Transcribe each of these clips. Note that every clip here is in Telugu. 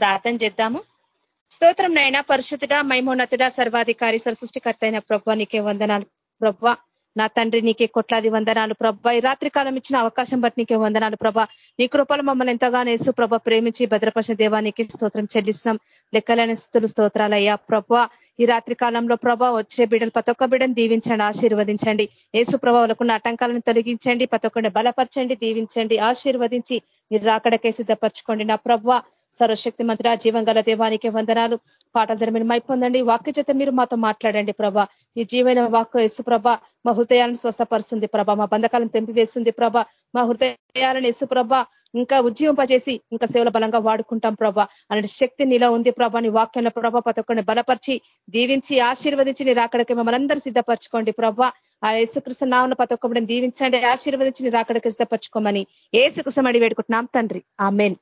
ప్రార్థన చేద్దాము. స్తోత్రం నైనా పరిశుద్ధుడ మైమోన్నతుడ సర్వాధికారి సరసృష్టికర్త అయిన ప్రభ నీకే వందనాలు. ప్రభ నా తండ్రి నీకే కొట్లాది వందనాలు. ప్రభ ఈ రాత్రి కాలం ఇచ్చిన అవకాశం బట్టి నీకే వందనాలు. ప్రభ నీ కృపలు మమ్మల్ని ఎంతగానో వేసు ప్రభ ప్రేమించి భద్రపరిచిన దేవానికి స్తోత్రం చెల్లిస్తున్నాం. లెక్కలేని స్థుతులు స్తోత్రాలయ్యా. ప్రభ ఈ రాత్రి కాలంలో ప్రభ వచ్చే బిడ్డలు పతొక్క ఒక్క బిడ్డను దీవించండి ఆశీర్వదించండి. ఏసు ప్రభావాలకున్న ఆటంకాలను తొలగించండి పతొక్కడిని బలపరచండి దీవించండి ఆశీర్వదించి మీరు రాకడకే సిద్ధపరచుకోండి. నా ప్రభ సర్వశక్తి మంత్ర జీవం గల దేవానికి వందనాలు. పాటల ధర మీరు మైపొందండి. వాక్య చేత మీరు మాతో మాట్లాడండి ప్రభ. ఈ జీవన వాక్కు యేసు ప్రభ మా హృదయాలను స్వస్థపరుస్తుంది ప్రభ. మా బంధకాలను తెంపివేస్తుంది ప్రభ. మా హృదయాలను యేసు ప్రభ ఇంకా ఉజ్జీవింపజేసి ఇంకా సేవల బలంగా వాడుకుంటాం ప్రభ. అలాంటి శక్తి నీలో ఉంది ప్రభాని నీ వాక్యంలో ప్రభ ప్రతి ఒక్కరిని బలపరిచి దీవించి ఆశీర్వదించి నీ రాకడికి మమ్మల్ని అందరూ సిద్ధపరచుకోండి ప్రభ. ఆ యేసుకృష్ణ నామను ప్రతి ఒక్కరిని దీవించండి ఆశీర్వదించి నీ రాకడికి సిద్ధపరచుకోమని ఏసుకృష్ణ అడి వేడుకుంటున్నాం తండ్రి. ఆ మెయిన్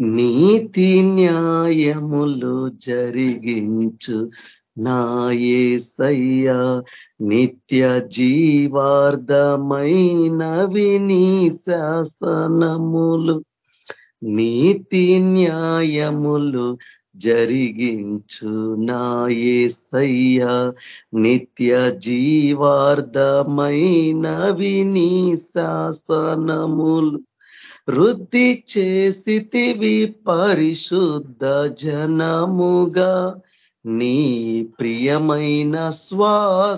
నీతి న్యాయములు జరిగించు నాయసయ్యా నిత్య జీవార్థమైనవి నీ శాసనములు. నీతి న్యాయములు జరిగించు నాయసయ్యా నిత్య జీవార్థమైనవి నీ శాసనములు. వృద్ధి చేసితివి పరిశుద్ధ జనముగా. నీ ప్రియమైన స్వాస్థ్యమును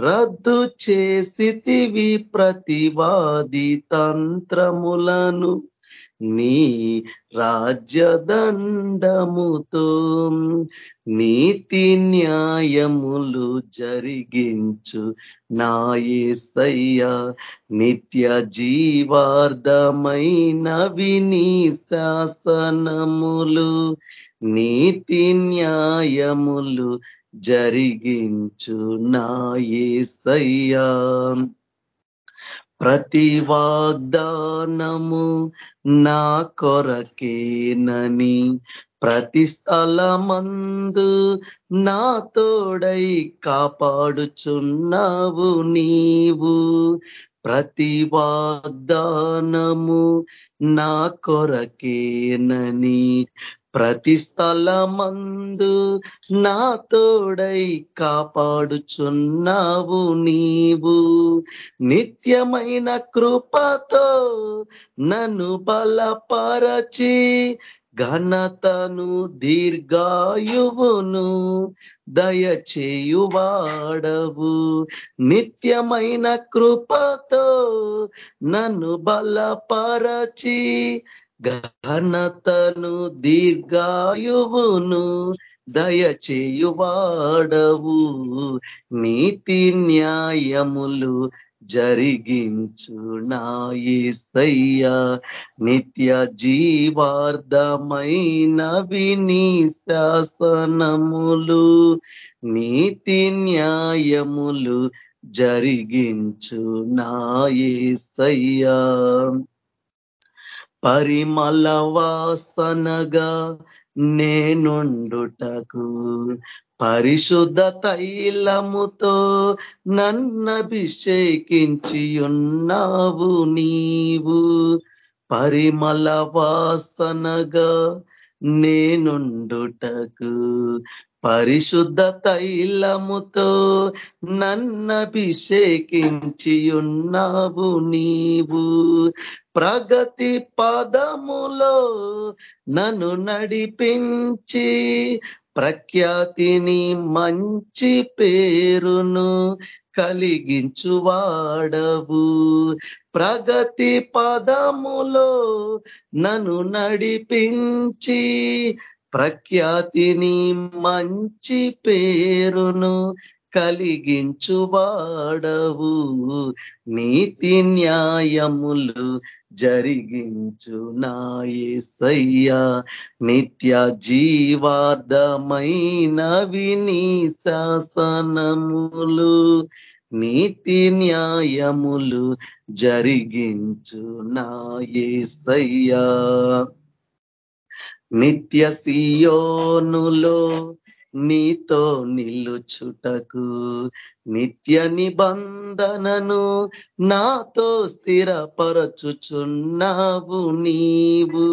రద్దు చేసితివి ప్రతివాది తంత్రములను. నీ రాజ్యదండముతో నీతి న్యాయములు జరిగించు. నాయసయ్య నిత్య జీవార్ధమైనవి నీ శాసనములు. నీతి న్యాయములు జరిగించు నాయసయ్యా ప్రతి వాగ్దానము నా కొరకేనని ప్రతి స్థలమందు నా తోడై కాపాడుచున్నావు నీవు. ప్రతి వాగ్దానము నా కొరకేనని ప్రతి స్థలమందు నా తోడై కాపాడుచున్నావు నీవు. నిత్యమైన కృపతో నన్ను బలపరచి ఘనతను దీర్ఘాయువును దయచేయువాడవు. నిత్యమైన కృపతో నన్ను బలపరచి ఘనతను దీర్ఘాయువును దయచేయువాడవు. నీతి న్యాయములు జరిగించు నాయసయ్యా నిత్య జీవార్ధమైన విని శాసనములు. నీతి న్యాయములు జరిగించు నాయసయ్యా పరిమళ వాసనగా నేనుండుటకు పరిశుద్ధ తైలముతో నన్నభిషేకించి ఉన్నావు నీవు. పరిమళ వాసనగా నేనుండుటకు పరిశుద్ధ తైలముతో నన్నభిషేకించి ఉన్నావు నీవు. ప్రగతి పదములో నన్ను నడిపించి ప్రఖ్యాతిని మంచి పేరును కలిగించువాడవు. ప్రగతి పదములో నన్ను నడిపించి ప్రఖ్యాతిని మంచి పేరును కలిగించువాడవు. నీతి న్యాయములు జరిగించు నాయసయ్యా నిత్య జీవార్థమైనవి నీ శాసనములు. నీతి న్యాయములు జరిగించు నాయసయ్యా నిత్య సియోనులో నీతో నిలుచుటకు నిత్య నిబంధనను నాతో స్థిరపరచుచున్నావు నీవు.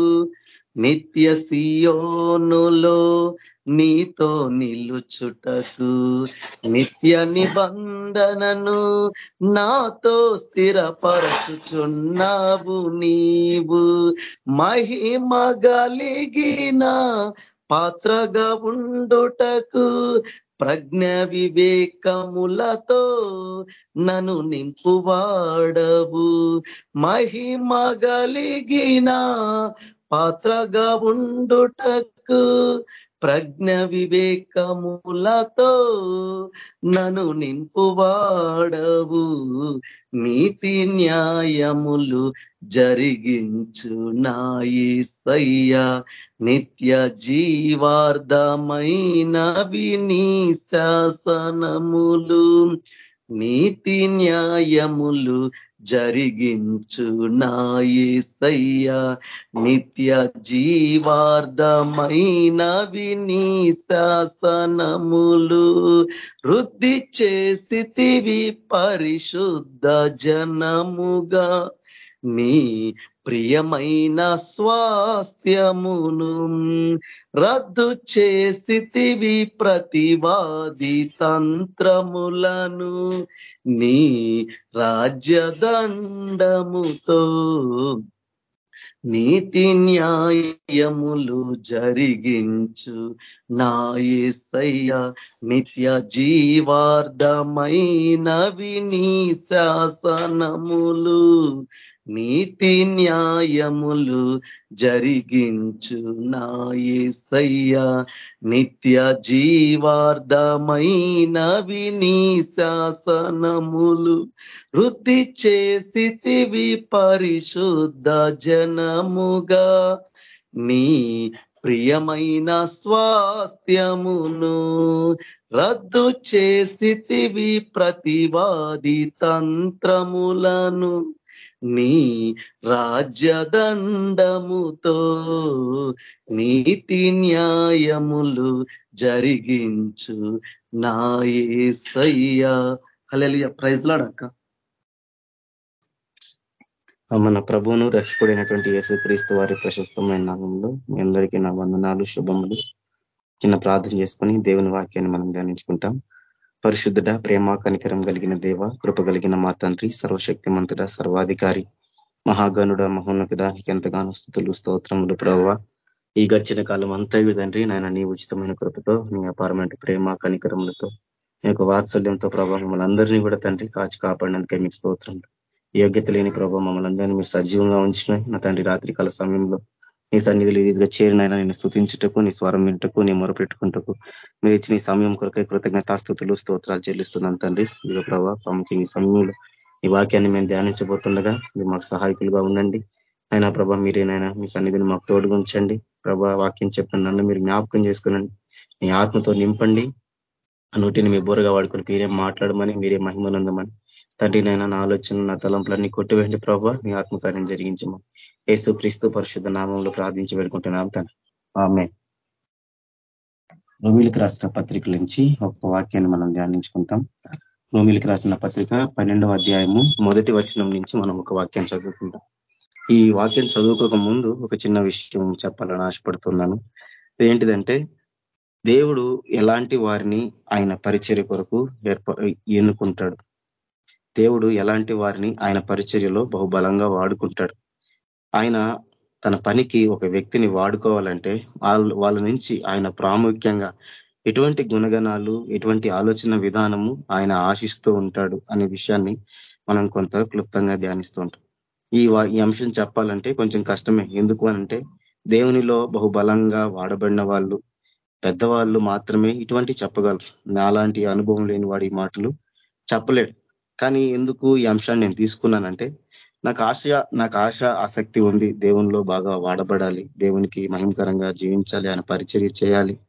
నిత్య సియోనులో నీతో నిలుచుటకు నిత్య నిబంధనను నాతో స్థిరపరచుచున్నావు నీవు. మహిమ గలిగిన పాత్రగా ఉండుటకు ప్రజ్ఞ వివేకములతో నన్ను నింపువాడవు. మహిమ గలిగిన పాత్రగా ఉండుటకు ప్రజ్ఞ వివేకములతో నను నింపువాడవు. నీతి న్యాయములు జరిగించు నాయి సయ్య నిత్య జీవార్థమైనవి నీ శాసనములు. నీతి న్యాయములు జరిగించు నాయసయ్య నిత్య జీవార్థమైన విని శాసనములు. వృద్ధి చేసితివి పరిశుద్ధ జనముగా. నీ ప్రియమైన స్వాస్థ్యమును రద్దు చేసితివి ప్రతివాది తంత్రములను నీ రాజ్యదండముతో నీతి న్యాయములు జరిగించు. నాయసయ్య నిత్య జీవార్థమైనవి నీ శాసనములు. నీతి న్యాయములు జరిగించు నాయసయ్య నిత్య జీవార్ధమైనవి నీ శాసనములు వృద్ధి చేసితివి పరిశుద్ధ జనముగా. నీ ప్రియమైన స్వాస్థ్యమును రద్దు చేసితివి ప్రతివాది తంత్రములను నీ రాజ్యదండముతో నీతి న్యాయములు జరిగించు నాయసయ్యా హలెలియ ప్రైజ్ లాడక్క మన ప్రభువును రక్షకుడైనటువంటి యేసుక్రీస్తు వారి ప్రశస్తమైన నామంలో మీ అందరికీ నా వందనాలు శుభములు. చిన్న ప్రార్థన చేసుకొని దేవుని వాక్యాన్ని మనం ధ్యానించుకుంటాం. పరిశుద్ధుడ ప్రేమ కనికరం కలిగిన దేవ కృప కలిగిన మా తండ్రి సర్వశక్తిమంతుడ సర్వాధికారి మహాగణుడ మహోన్నతుడ ఎంతగానో స్థుతులు స్తోత్రములు ప్రభావ. ఈ గడిచిన కాలం అంతా తండ్రి నాయన నీ ఉచితమైన కృపతో నీ అపారమైన ప్రేమ కనికరములతో నీ యొక్క వాత్సల్యంతో ప్రభావ మమ్మల్ని అందరినీ కూడా తండ్రి కాచి కాపాడినందుకే మీకు స్తోత్రం. యోగ్యత లేని ప్రభావ మమ్మల్ని అందరినీ మీరు సజీవంగా ఉంచిన నా తండ్రి రాత్రి కాల సమయంలో నీ సన్నిధులు ఇదిగా చేరినైనా నేను స్థుతించుటకు నీ స్వరం వింటకు నీ మొరపెట్టుకుంటకు మీరు ఇచ్చిన ఈ సమయం కొరకై కృతజ్ఞతాస్థుతులు స్తోత్రాలు చెల్లిస్తున్నాను తండ్రి. ఇదిగో ప్రభావ ప్రముఖ ఈ సమయంలో ఈ వాక్యాన్ని మేము ధ్యానించబోతుండగా మీరు మాకు సహాయకులుగా ఉండండి. అయినా ప్రభా మీరేనైనా మీ సన్నిధిని మాకు తోడుగుంచండి ప్రభా వాక్యం చెప్పిన నన్ను మీరు జ్ఞాపకం చేసుకునండి. మీ ఆత్మతో నింపండి. నోటిని మీ బోరగా వాడుకొని మీరేం మాట్లాడమని మీరే మహిమనందమని తండ్రి నైనా నా ఆలోచన నా తలంపులన్నీ కొట్టివేయండి ప్రభావ మీ ఆత్మకార్యం జరిగించము యేసు క్రీస్తు పరిశుద్ధ నామంలో ప్రార్థించి పెడుకుంటున్నాం తండ్రి. ఆమె రోమిలకు రాసిన పత్రికల నుంచి ఒక వాక్యాన్ని మనం ధ్యానించుకుంటాం. రోమిలకు రాసిన పత్రిక పన్నెండవ అధ్యాయము మొదటి వచనం నుంచి మనం ఒక వాక్యం చదువుకుంటాం. ఈ వాక్యం చదువుకోక ముందు ఒక చిన్న విషయం చెప్పాలని ఆశపడుతున్నాను. ఏంటిదంటే దేవుడు ఎలాంటి వారిని ఆయన పరిచర్య కొరకు ఏర్ప ఎన్నుకుంటాడు? దేవుడు ఎలాంటి వారిని ఆయన పరిచర్యలో బహుబలంగా వాడుకుంటాడు? ఆయన తన పనికి ఒక వ్యక్తిని వాడుకోవాలంటే వాళ్ళ వాళ్ళ నుంచి ఆయన ప్రాముఖ్యంగా ఎటువంటి గుణగణాలు ఎటువంటి ఆలోచన విధానము ఆయన ఆశిస్తూ ఉంటాడు అనే విషయాన్ని మనం కొంత క్లుప్తంగా ధ్యానిస్తూ ఉంటాం. ఈ ఈ అంశం చెప్పాలంటే కొంచెం కష్టమే. ఎందుకు అనంటే దేవునిలో బహుబలంగా వాడబడిన వాళ్ళు పెద్దవాళ్ళు మాత్రమే ఇటువంటి చెప్పగలరు. నాలాంటి అనుభవం లేని వాడి మాటలు చెప్పలేడు. కానీ ఎందుకు ఈ అంశాన్ని నేను తీసుకున్నానంటే నాకు ఆశ నాకు ఆశ ఆసక్తి ఉంది. దేవునిలో బాగా వాడబడాలి. దేవునికి మహిమకరంగా జీవించాలి. ఆయన పరిచర్య చేయాలి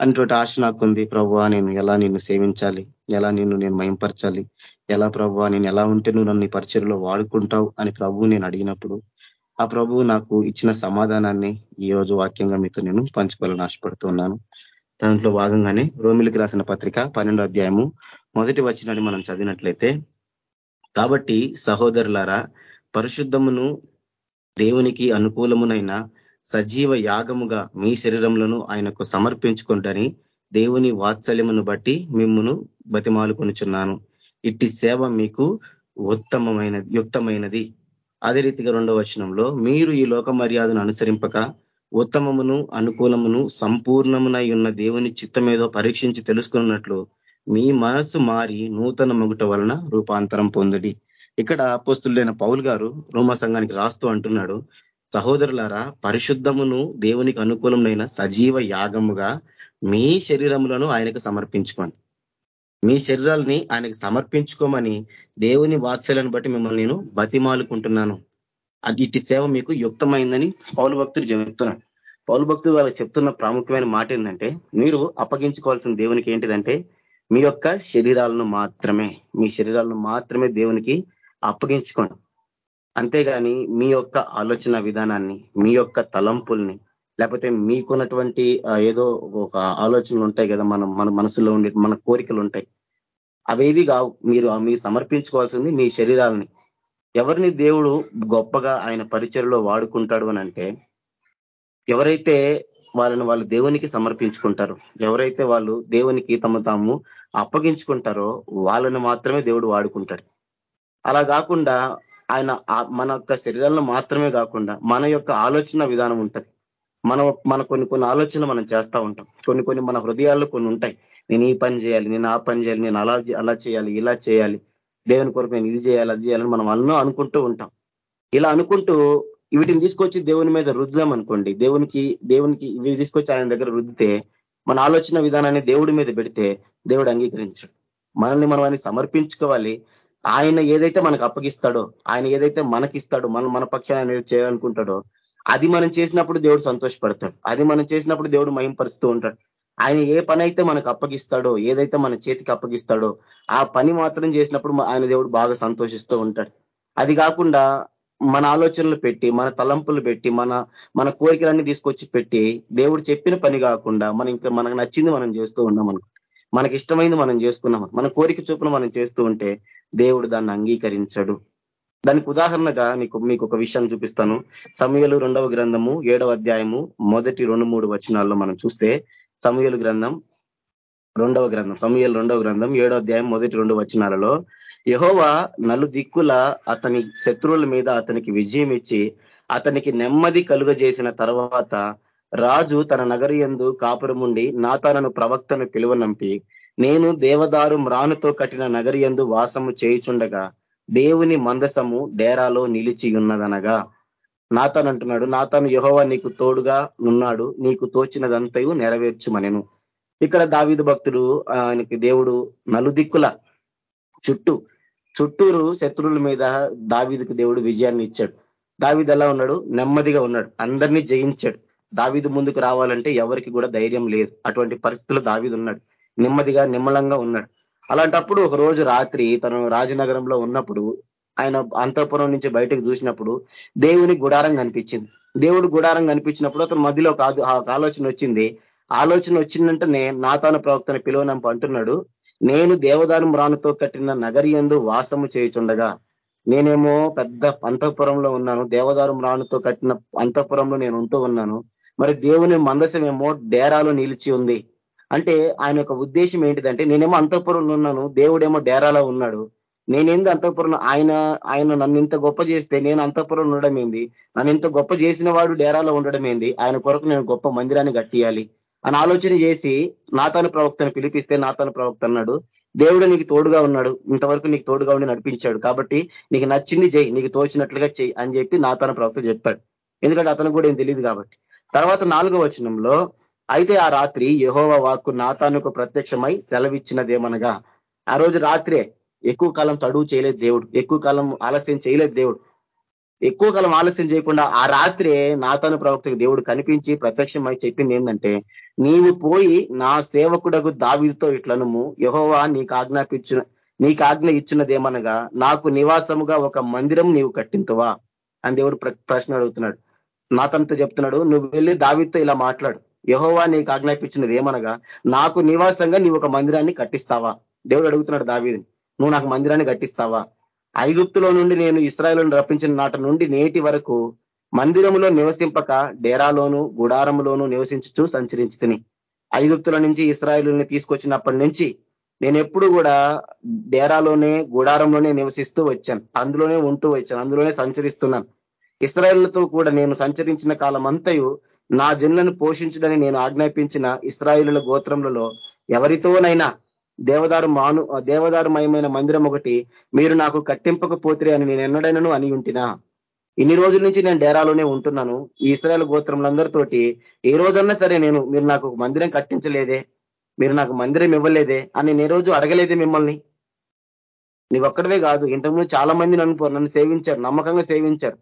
అనేటువంటి ఆశ నాకుంది. ప్రభు నేను ఎలా నిన్ను సేవించాలి? ఎలా నిన్ను నేను మయంపరచాలి ఎలా ప్రభు నేను ఎలా ఉంటే నువ్వు నన్ను పరిచయలో వాడుకుంటావు అని ప్రభు నేను అడిగినప్పుడు ఆ ప్రభు నాకు ఇచ్చిన సమాధానాన్ని ఈ రోజు వాక్యంగా మీతో నేను పంచుకోవాలని ఆశపడుతున్నాను. దాంట్లో భాగంగానే రోమిలికి రాసిన పత్రిక పన్నెండో అధ్యాయము మొదటి వచనాన్ని మనం చదివినట్లయితే కాబట్టి సహోదరులారా పరిశుద్ధమును దేవునికి అనుకూలమునైన సజీవ యాగముగా మీ శరీరములను ఆయనకు సమర్పించుకుంటని దేవుని వాత్సల్యమును బట్టి మిమ్మును బతిమాలుకొనుచున్నాను. ఇట్టి సేవ మీకు ఉత్తమమైనది యుక్తమైనది. అదే రీతిగా రెండవ వచనంలో మీరు ఈ లోక మర్యాదను అనుసరింపక ఉత్తమమును అనుకూలమును సంపూర్ణమునై ఉన్న దేవుని చిత్తమేదో పరీక్షించి తెలుసుకున్నట్లు మీ మనస్సు మారి నూతన మొగుట వలన రూపాంతరం పొందుడి. ఇక్కడ అపోస్తులైన పౌల్ గారు రోమా సంఘానికి రాస్తూ అంటున్నాడు సహోదరులారా పరిశుద్ధమును దేవునికి అనుకూలమైన సజీవ యాగముగా మీ శరీరములను ఆయనకు సమర్పించుకోండి. మీ శరీరాలని ఆయనకు సమర్పించుకోమని దేవుని వాత్సల్యాన్ని బట్టి మిమ్మల్ని నేను బతిమాలుకుంటున్నాను. అది ఇట్టి సేవ మీకు యుక్తమైందని పౌలు భక్తుడు చెప్తున్నాడు పౌలు భక్తుడు వాళ్ళకి చెప్తున్న ప్రాముఖ్యమైన మాట ఏంటంటే మీరు అప్పగించుకోవాల్సిన దేవునికి ఏంటిదంటే మీ యొక్క శరీరాలను మాత్రమే మీ శరీరాలను మాత్రమే దేవునికి అప్పగించుకోండి. అంతేగాని మీ యొక్క ఆలోచన విధానాన్ని మీ యొక్క తలంపుల్ని లేకపోతే మీకున్నటువంటి ఏదో ఒక ఆలోచనలు ఉంటాయి కదా మనం మన మనసులో ఉండే మన కోరికలు ఉంటాయి. అవేవి కావు. మీరు మీరు సమర్పించుకోవాల్సింది మీ శరీరాలని. ఎవరిని దేవుడు గొప్పగా ఆయన పరిచయలో వాడుకుంటాడు అని అంటే ఎవరైతే వాళ్ళని వాళ్ళు దేవునికి సమర్పించుకుంటారు ఎవరైతే వాళ్ళు దేవునికి తమ తాము అప్పగించుకుంటారో వాళ్ళని మాత్రమే దేవుడు వాడుకుంటాడు. అలా కాకుండా ఆయన మన యొక్క శరీరాలను మాత్రమే కాకుండా మన యొక్క ఆలోచన విధానం ఉంటుంది. మనం మన కొన్ని కొన్ని ఆలోచనలు మనం చేస్తూ ఉంటాం. కొన్ని కొన్ని మన హృదయాల్లో కొన్ని ఉంటాయి. నేను ఈ పని చేయాలి నేను ఆ పని చేయాలి నేను అలా అలా చేయాలి ఇలా చేయాలి దేవుని కొరకు నేను ఇది చేయాలి అది చేయాలని మనం అన్నో అనుకుంటూ ఉంటాం. ఇలా అనుకుంటూ వీటిని తీసుకొచ్చి దేవుని మీద రుద్దాం అనుకోండి దేవునికి దేవునికి ఇవి తీసుకొచ్చి ఆయన దగ్గర రుద్దితే మన ఆలోచన విధానాన్ని దేవుడి మీద పెడితే దేవుడు అంగీకరించాడు. మనల్ని మనం ఆయన సమర్పించుకోవాలి. ఆయన ఏదైతే మనకు అప్పగిస్తాడో ఆయన ఏదైతే మనకిస్తాడో మనం మన పక్షాన్ని అనేది చేయాలనుకుంటాడో అది మనం చేసినప్పుడు దేవుడు సంతోషపడతాడు. అది మనం చేసినప్పుడు దేవుడు మయంపరుస్తూ ఉంటాడు. ఆయన ఏ పని అయితే మనకు అప్పగిస్తాడో ఏదైతే మన చేతికి అప్పగిస్తాడో ఆ పని మాత్రం చేసినప్పుడు ఆయన దేవుడు బాగా సంతోషిస్తూ ఉంటాడు. అది కాకుండా మన ఆలోచనలు పెట్టి మన తలంపులు పెట్టి మన మన కోరికలన్నీ తీసుకొచ్చి పెట్టి దేవుడు చెప్పిన పని కాకుండా మనం ఇంకా మనకు నచ్చింది మనం చేస్తూ ఉన్నాం అనుకో మనకి ఇష్టమైంది మనం చేసుకున్నాం మన కోరిక చూపున మనం చేస్తూ ఉంటే దేవుడు దాన్ని అంగీకరించడు. దానికి ఉదాహరణగా నీకు మీకు ఒక విషయం చూపిస్తాను. సమయలు రెండవ గ్రంథము ఏడవ అధ్యాయము మొదటి రెండు మూడు వచనాల్లో మనం చూస్తే సమయలు గ్రంథం రెండవ గ్రంథం సమయలు రెండవ గ్రంథం ఏడో అధ్యాయం మొదటి రెండు వచనాలలో యహోవా నలు దిక్కుల అతని శత్రువుల మీద అతనికి విజయం ఇచ్చి అతనికి నెమ్మది కలుగజేసిన తర్వాత రాజు తన నగరి ఎందు కాపురముండి నాతానను ప్రవక్తను పిలువనంపి నేను దేవదారు మ్రానుతో కట్టిన నగరి ఎందు వాసము చేయుచుండగా దేవుని మందసము డేరాలో నిలిచి ఉన్నదనగా నాతాను అంటున్నాడు నాతాను యహోవా నీకు తోడుగా ఉన్నాడు నీకు తోచినదంతయు నెరవేర్చుమనెను. ఇక్కడ దావిదు భక్తుడు ఆయనకి దేవుడు నలుదిక్కుల చుట్టూ చుట్టూరు శత్రువుల మీద దావీదుకు దేవుడు విజయాన్ని ఇచ్చాడు. దావీదు ఎలా ఉన్నాడు? నెమ్మదిగా ఉన్నాడు. అందరినీ జయించాడు. దావీదు ముందుకు రావాలంటే ఎవరికి కూడా ధైర్యం లేదు. అటువంటి పరిస్థితుల్లో దావీదు ఉన్నాడు. నెమ్మదిగా నిమ్మలంగా ఉన్నాడు. అలాంటప్పుడు ఒక రోజు రాత్రి తను రాజనగరంలో ఉన్నప్పుడు ఆయన అంతఃపురం నుంచి బయటకు చూసినప్పుడు దేవుని గుడారం కనిపించింది. దేవుడు గుడారం కనిపించినప్పుడు అతను మధ్యలో ఒక ఆలోచన వచ్చింది. ఆలోచన వచ్చిందంటేనే నాతాన ప్రవక్తను పిలువనంప అంటున్నాడు. నేను దేవదానం రానుతో కట్టిన నగరి ఎందు వాసము చేయుచుండగా నేనేమో పెద్ద అంతఃపురంలో ఉన్నాను. దేవదారు రానుతో కట్టిన అంతఃపురంలో నేను ఉంటూ ఉన్నాను. మరి దేవుని మందసమేమో ఏమో డేరాలో నిలిచి ఉంది. అంటే ఆయన యొక్క ఉద్దేశం ఏంటిదంటే నేనేమో అంతఃపురంలో ఉన్నాను దేవుడేమో డేరాలో ఉన్నాడు. నేనేంది అంతఃపురం ఆయన ఆయన నన్ను ఇంత గొప్ప చేస్తే నేను అంతఃపురం ఉండడం ఏంది నన్ను ఇంత గొప్ప చేసిన వాడు డేరాలో ఉండడం ఏంది ఆయన కొరకు నేను గొప్ప మందిరాన్ని కట్టియాలి. అని ఆలోచన చేసి నాతాను ప్రవక్తను పిలిపిస్తే నాతాను ప్రవక్త అన్నాడు. దేవుడు నీకు తోడుగా ఉన్నాడు. ఇంతవరకు నీకు తోడుగా ఉండి నడిపించాడు. కాబట్టి నీకు నచ్చింది చేయి నీకు తోచినట్లుగా చెయ్యి అని చెప్పి నాతాను ప్రవక్త చెప్పాడు. ఎందుకంటే అతను కూడా ఏం తెలియదు కాబట్టి. తర్వాత నాలుగో వచనంలో అయితే ఆ రాత్రి యహోవ వాక్కు నాతానుకు ప్రత్యక్షమై సెలవిచ్చినదేమనగా. ఆ రోజు రాత్రే ఎక్కువ కాలం తడువు చేయలేదు దేవుడు. ఎక్కువ కాలం ఆలస్యం చేయలేదు దేవుడు. ఎక్కువ కాలం ఆలస్యం చేయకుండా ఆ రాత్రే నాతను ప్రవక్తకు దేవుడు కనిపించి ప్రత్యక్షమై చెప్పింది ఏంటంటే నీవు పోయి నా సేవకుడకు దావితో ఇట్లనము యహోవా నీకు ఆజ్ఞాపించిన నీకు ఆజ్ఞ ఇచ్చినదేమనగా నాకు నివాసముగా ఒక మందిరం నీవు కట్టింతువా? అని దేవుడు ప్రశ్న అడుగుతున్నాడు. నాతనతో చెప్తున్నాడు నువ్వు వెళ్ళి దావితో ఇలా మాట్లాడు. యహోవా నీకు ఆజ్ఞాపించినది ఏమనగా నాకు నివాసంగా నీవు ఒక మందిరాన్ని కట్టిస్తావా? దేవుడు అడుగుతున్నాడు దావీని నువ్వు నాకు మందిరాన్ని కట్టిస్తావా? ఐగుప్తులో నుండి నేను ఇస్రాయలను రప్పించిన నాట నుండి నేటి వరకు మందిరములో నివసింపక డేరాలోను గుడారములోను నివసించుచూ సంచరించి ఐగుప్తుల నుంచి ఇస్రాయలుని తీసుకొచ్చినప్పటి నుంచి నేను ఎప్పుడు కూడా డేరాలోనే గుడారంలోనే నివసిస్తూ వచ్చాను. అందులోనే ఉంటూ వచ్చాను. అందులోనే సంచరిస్తున్నాను. ఇస్రాయళ్ళతో కూడా నేను సంచరించిన కాలం అంతయు నా జన్లను పోషించడని నేను ఆజ్ఞాపించిన ఇస్రాయిలుల గోత్రములలో ఎవరితోనైనా దేవదారు మాను దేవదారుమయమైన మందిరం ఒకటి మీరు నాకు కట్టింపకపోతే అని నేను ఎన్నడైనను అని ఉంటినా. ఇన్ని రోజుల నుంచి నేను డేరాలోనే ఉంటున్నాను. ఈ ఇస్రాయల్ గోత్రములందరితోటి ఏ రోజన్నా సరే నేను మీరు నాకు మందిరం కట్టించలేదే మీరు నాకు మందిరం ఇవ్వలేదే అని నేను రోజు అడగలేదే మిమ్మల్ని. నీవు కాదు ఇంతకుముందు చాలా మంది నన్ను నన్ను సేవించారు నమ్మకంగా సేవించారు.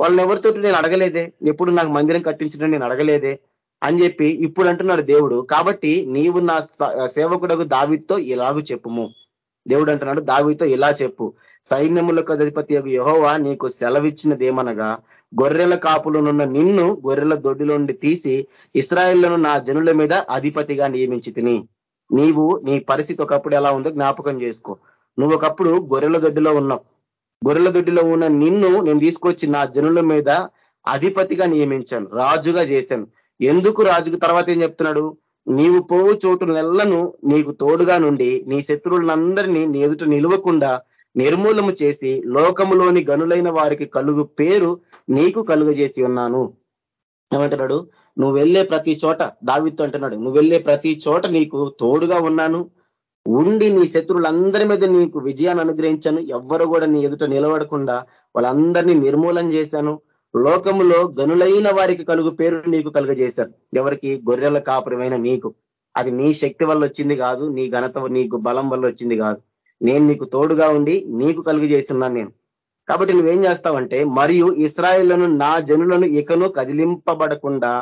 వాళ్ళని ఎవరితోటి నేను అడగలేదే ఎప్పుడు నాకు మందిరం కట్టించడం నేను అడగలేదే. అని చెప్పి ఇప్పుడు అంటున్నాడు దేవుడు. కాబట్టి నీవు నా సేవకుడకు దావితో ఇలాగూ చెప్పుము? దేవుడు అంటున్నాడు దావితో ఇలా చెప్పు? సైన్యములకు అధిపతి యహోవా నీకు సెలవిచ్చినదేమనగా గొర్రెల కాపులనున్న నిన్ను గొర్రెల దొడ్డిలోండి తీసి ఇస్రాయిల్లను నా జనుల మీద అధిపతిగా నియమించి తిని. నీవు నీ పరిస్థితి ఒకప్పుడు ఎలా ఉందో జ్ఞాపకం చేసుకో. నువ్వు ఒకప్పుడు గొర్రెల దొడ్డిలో ఉన్నావు. గొర్రెల దొడ్డిలో ఉన్న నిన్ను నేను తీసుకొచ్చి నా జనుల మీద అధిపతిగా నియమించాను రాజుగా చేశాను. ఎందుకు రాజుకు తర్వాత ఏం చెప్తున్నాడు? నీవు పోవు చోటు నెల్లను నీకు తోడుగా నుండి నీ శత్రువులందరినీ నీ ఎదుట నిలవకుండా నిర్మూలము చేసి లోకములోని గనులైన వారికి కలుగు పేరు నీకు కలుగజేసి ఉన్నాను. ఏమంటున్నాడు? నువ్వు వెళ్ళే ప్రతి చోట దావిత్తు అంటున్నాడు నువ్వు వెళ్ళే ప్రతి చోట నీకు తోడుగా ఉన్నాను. ఉండి నీ శత్రువులందరి మీద నీకు విజయాన్ని అనుగ్రహించాను. ఎవ్వరు కూడా నీ ఎదుట నిలబడకుండా వాళ్ళందరినీ నిర్మూలన చేశాను. లోకములో గనులైన వారికి కలుగు పేరు నీకు కలుగజేశారు ఎవరికి? గొర్రెల కాపురమైన నీకు. అది నీ శక్తి వల్ల వచ్చింది కాదు నీ ఘనత నీకు బలం వల్ల వచ్చింది కాదు. నేను నీకు తోడుగా ఉండి నీకు కలుగు చేస్తున్నాను నేను. కాబట్టి నువ్వేం చేస్తావంటే మరియు ఇస్రాయిళ్ళను నా జనులను ఇకను కదిలింపబడకుండా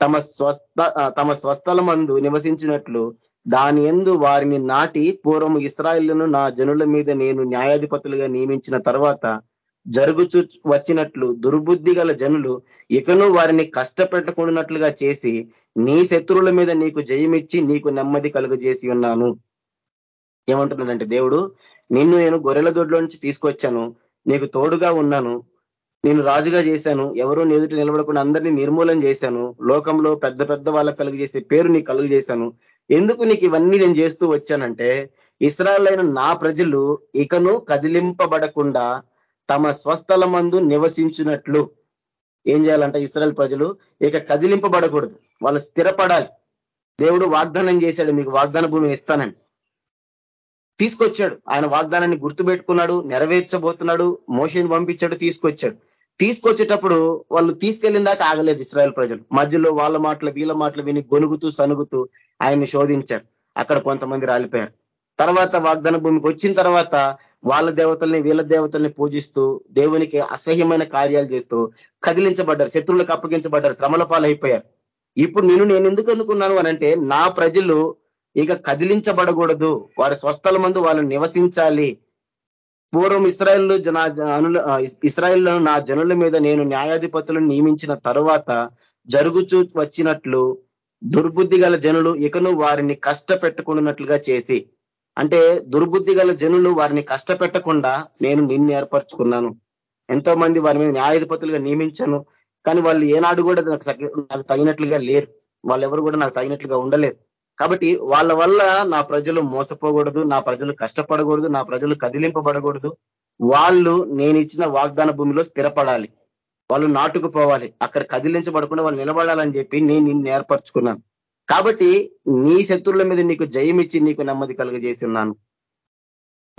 తమ స్వస్థ తమ స్వస్థల మందు నివసించినట్లు దాని ఎందు వారిని నాటి పూర్వం ఇస్రాయిళ్ళను నా జనుల మీద నేను న్యాయాధిపతులుగా నియమించిన తర్వాత జరుగుచు వచ్చినట్లు దుర్బుద్ధి గల జనులు ఇకను వారిని కష్టపెట్టకుండాట్లుగా చేసి నీ శత్రువుల మీద నీకు జయమిచ్చి నీకు నెమ్మది కలుగజేసి ఉన్నాను. ఏమంటున్నాడంటే దేవుడు నిన్ను నేను గొర్రెల దొడ్లో నుంచి తీసుకొచ్చాను. నీకు తోడుగా ఉన్నాను. నేను రాజుగా చేశాను. ఎవరూ ఎదుటి నిలబడకుండా అందరినీ నిర్మూలన చేశాను. లోకంలో పెద్ద పెద్ద వాళ్ళకు కలుగు చేసే పేరు నీకు కలుగు చేశాను ఎందుకు నీకు ఇవన్నీ నేను చేస్తూ వచ్చానంటే ఇస్రాయల్ నా ప్రజలు ఇకను కదిలింపబడకుండా తమ స్వస్థల మందు నివసించినట్లు ఏం చేయాలంటే ఇస్రాయల్ ప్రజలు? ఇక కదిలింపబడకూడదు. వాళ్ళు స్థిరపడాలి. దేవుడు వాగ్దానం చేశాడు మీకు వాగ్దాన భూమి ఇస్తానని. తీసుకొచ్చాడు. ఆయన వాగ్దానాన్ని గుర్తుపెట్టుకున్నాడు నెరవేర్చబోతున్నాడు మోషన్ పంపించాడు తీసుకొచ్చాడు. తీసుకొచ్చేటప్పుడు వాళ్ళు తీసుకెళ్ళిన దాకా ఆగలేదు ఇస్రాయల్ ప్రజలు. మధ్యలో వాళ్ళ మాటలు వీళ్ళ మాటలు విని గొనుగుతూ సనుగుతూ ఆయన్ని శోధించారు. అక్కడ కొంతమంది రాలిపోయారు. తర్వాత వాగ్దాన భూమికి వచ్చిన తర్వాత వాళ్ళ దేవతల్ని వీళ్ళ దేవతల్ని పూజిస్తూ దేవునికి అసహ్యమైన కార్యాలు చేస్తూ కదిలించబడ్డారు శత్రువులకు అప్పగించబడ్డారు శ్రమల పాలైపోయారు. ఇప్పుడు నేను నేను ఎందుకు అనుకున్నాను అనంటే నా ప్రజలు ఇక కదిలించబడకూడదు. వారి స్వస్థల మందు వాళ్ళు నివసించాలి. పూర్వం ఇస్రాయల్ నా అనుల ఇస్రాయల్లో నా జనుల మీద నేను న్యాయాధిపతులను నియమించిన తరువాత జరుగుచూ వచ్చినట్లు దుర్బుద్ధి గల జనులు ఇకను వారిని కష్టపెట్టుకున్నట్లుగా చేసి అంటే దుర్బుద్ధి గల జనులు వారిని కష్టపెట్టకుండా నేను నిన్ను ఏర్పరచుకున్నాను. ఎంతో మంది వారి మీద న్యాయాధిపతులుగా నియమించాను కానీ వాళ్ళు ఏనాడు కూడా నాకు తగినట్లుగా లేరు. వాళ్ళెవరు కూడా నాకు తగినట్లుగా ఉండలేదు. కాబట్టి వాళ్ళ వల్ల నా ప్రజలు మోసపోకూడదు నా ప్రజలు కష్టపడకూడదు నా ప్రజలు కదిలింపబడకూడదు. వాళ్ళు నేను ఇచ్చిన వాగ్దాన భూమిలో స్థిరపడాలి. వాళ్ళు నాటుకుపోవాలి. అక్కడ కదిలించబడకుండా వాళ్ళు నిలబడాలని చెప్పి నేను నిన్ను ఏర్పరచుకున్నాను. కాబట్టి నీ శత్రువుల మీద నీకు జయమిచ్చి నీకు నెమ్మది కలుగజేసి ఉన్నాను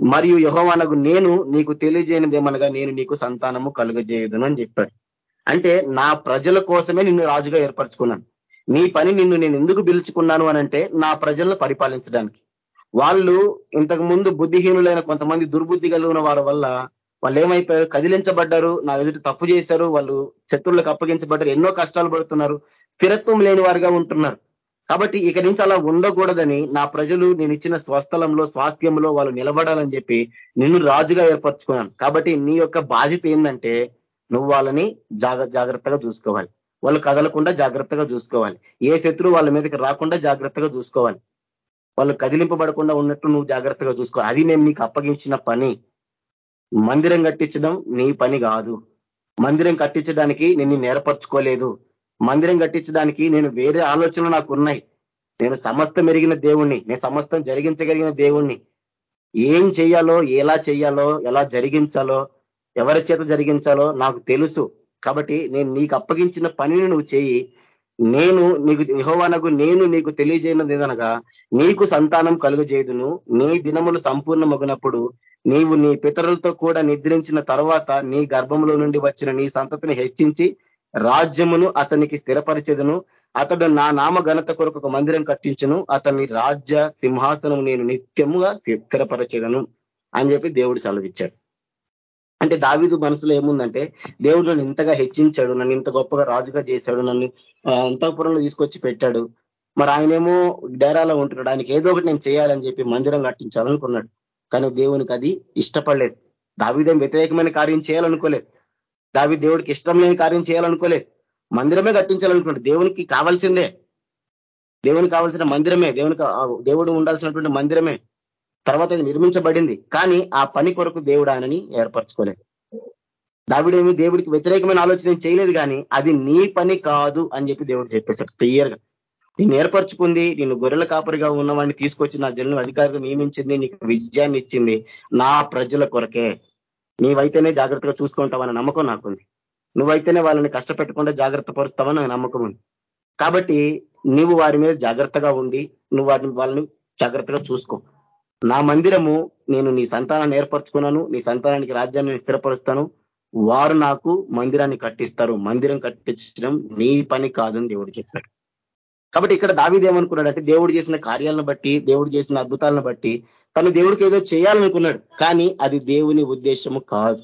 మరియు యహోవానకు నేను నీకు తెలియజేయనిదేమనగా నేను నీకు సంతానము కలుగజేయదును అని చెప్పాడు. అంటే నా ప్రజల కోసమే నిన్ను రాజుగా ఏర్పరచుకున్నాను. నీ పని నిన్ను నేను ఎందుకు పిలుచుకున్నాను అనంటే నా ప్రజలను పరిపాలించడానికి. వాళ్ళు ఇంతకు ముందు బుద్ధిహీనులైన కొంతమంది దుర్బుద్ధి కలిగిన వారి వల్ల వాళ్ళు ఏమైపోయారు? కదిలించబడ్డారు. నా ఎదుటి తప్పు చేశారు. వాళ్ళు శత్రువులకు అప్పగించబడ్డారు. ఎన్నో కష్టాలు పడుతున్నారు. స్థిరత్వం లేని వారుగా ఉంటున్నారు. కాబట్టి ఇక నుంచి అలా ఉండకూడదని నా ప్రజలు నేను ఇచ్చిన స్వస్థలంలో స్వాస్థ్యంలో వాళ్ళు నిలబడాలని చెప్పి నిన్ను రాజుగా ఏర్పరచుకున్నాను. కాబట్టి నీ యొక్క బాధ్యత ఏంటంటే నువ్వు వాళ్ళని జాగ్రత్తగా చూసుకోవాలి. వాళ్ళు కదలకుండా జాగ్రత్తగా చూసుకోవాలి. ఏ శత్రువు వాళ్ళ మీదకి రాకుండా జాగ్రత్తగా చూసుకోవాలి. వాళ్ళు కదిలింపబడకుండా ఉన్నట్టు నువ్వు జాగ్రత్తగా చూసుకోవాలి అది నేను నీకు అప్పగించిన పని. మందిరం కట్టించడం నీ పని కాదు. మందిరం కట్టించడానికి నిన్ను నేర్పరచుకోలేదు. మందిరం కట్టించడానికి నేను వేరే ఆలోచనలు నాకు ఉన్నాయి నేను సమస్తం మెరిగిన దేవుణ్ణి నేను సమస్తం జరిగించగలిగిన దేవుణ్ణి. ఏం చేయాలో ఎలా చేయాలో ఎలా జరిగించాలో ఎవరి చేత జరిగించాలో నాకు తెలుసు. కాబట్టి నేను నీకు అప్పగించిన పనిని నువ్వు చేయి నేను నీకు యహోవానకు నేను నీకు తెలియజేయనది నీకు సంతానం కలుగజేదును నీ దినములు సంపూర్ణమగినప్పుడు నీవు నీ పితరులతో కూడా నిద్రించిన తర్వాత నీ గర్భంలో నుండి వచ్చిన నీ సంతతిని హెచ్చించి రాజ్యమును అతనికి స్థిరపరిచేదను. అతడు నా నామ ఘనత కొరకు ఒక మందిరం కట్టించను. అతని రాజ్య సింహాసనం నేను నిత్యముగా స్థిరపరచేదను అని చెప్పి దేవుడు సెలవిచ్చాడు. అంటే దావిదు మనసులో ఏముందంటే దేవుడు నన్ను ఇంతగా హెచ్చించాడు నన్ను ఇంత గొప్పగా రాజుగా చేశాడు నన్ను అంతఃపురంలో తీసుకొచ్చి పెట్టాడు. మరి ఆయనేమో డేరాలో ఉంటున్నాడు. ఆయనకి ఏదో ఒకటి నేను చేయాలని చెప్పి మందిరం కట్టించాలనుకున్నాడు. కానీ దేవునికి అది ఇష్టపడలేదు. దావిదేం వ్యతిరేకమైన కార్యం చేయాలనుకోలేదు. దావి దేవుడికి ఇష్టం లేని కార్యం చేయాలనుకోలేదు. మందిరమే కట్టించాలనుకున్నాడు దేవునికి కావాల్సిందే. దేవునికి కావాల్సిన మందిరమే. దేవునికి దేవుడు ఉండాల్సినటువంటి మందిరమే. తర్వాత నిర్మించబడింది. కానీ ఆ పని కొరకు దేవుడు ఆయనని ఏర్పరచుకోలేదు. దావిడేమి దేవుడికి వ్యతిరేకమైన ఆలోచన చేయలేదు కానీ అది నీ పని కాదు అని చెప్పి దేవుడు చెప్పేశాడు. క్లియర్గా నేను ఏర్పరచుకుంది నేను గొర్రెల కాపరిగా ఉన్నవాడిని తీసుకొచ్చి నా జన్మ అధికారులు నియమించింది నీకు విజయాన్ని ఇచ్చింది నా ప్రజల కొరకే. నీవైతేనే జాగ్రత్తగా చూసుకుంటావన్న నమ్మకం నాకుంది. నువ్వైతేనే వాళ్ళని కష్టపెట్టకుండా జాగ్రత్త పరుస్తావని నాకు నమ్మకం ఉంది. కాబట్టి నీవు వారి మీద జాగ్రత్తగా ఉండి నువ్వు వారిని వాళ్ళని జాగ్రత్తగా చూసుకో. నా మందిరము నేను నీ సంతానాన్ని ఏర్పరచుకున్నాను నీ సంతానానికి రాజ్యాన్ని స్థిరపరుస్తాను. వారు నాకు మందిరాన్ని కట్టిస్తారు. మందిరం కట్టించడం నీ పని కాదని దేవుడు చెప్పాడు. కాబట్టి ఇక్కడ దావిదేమనుకున్నాడంటే దేవుడు చేసిన కార్యాలను బట్టి దేవుడు చేసిన అద్భుతాలను బట్టి తను దేవుడికి ఏదో చేయాలనుకున్నాడు. కానీ అది దేవుని ఉద్దేశము కాదు.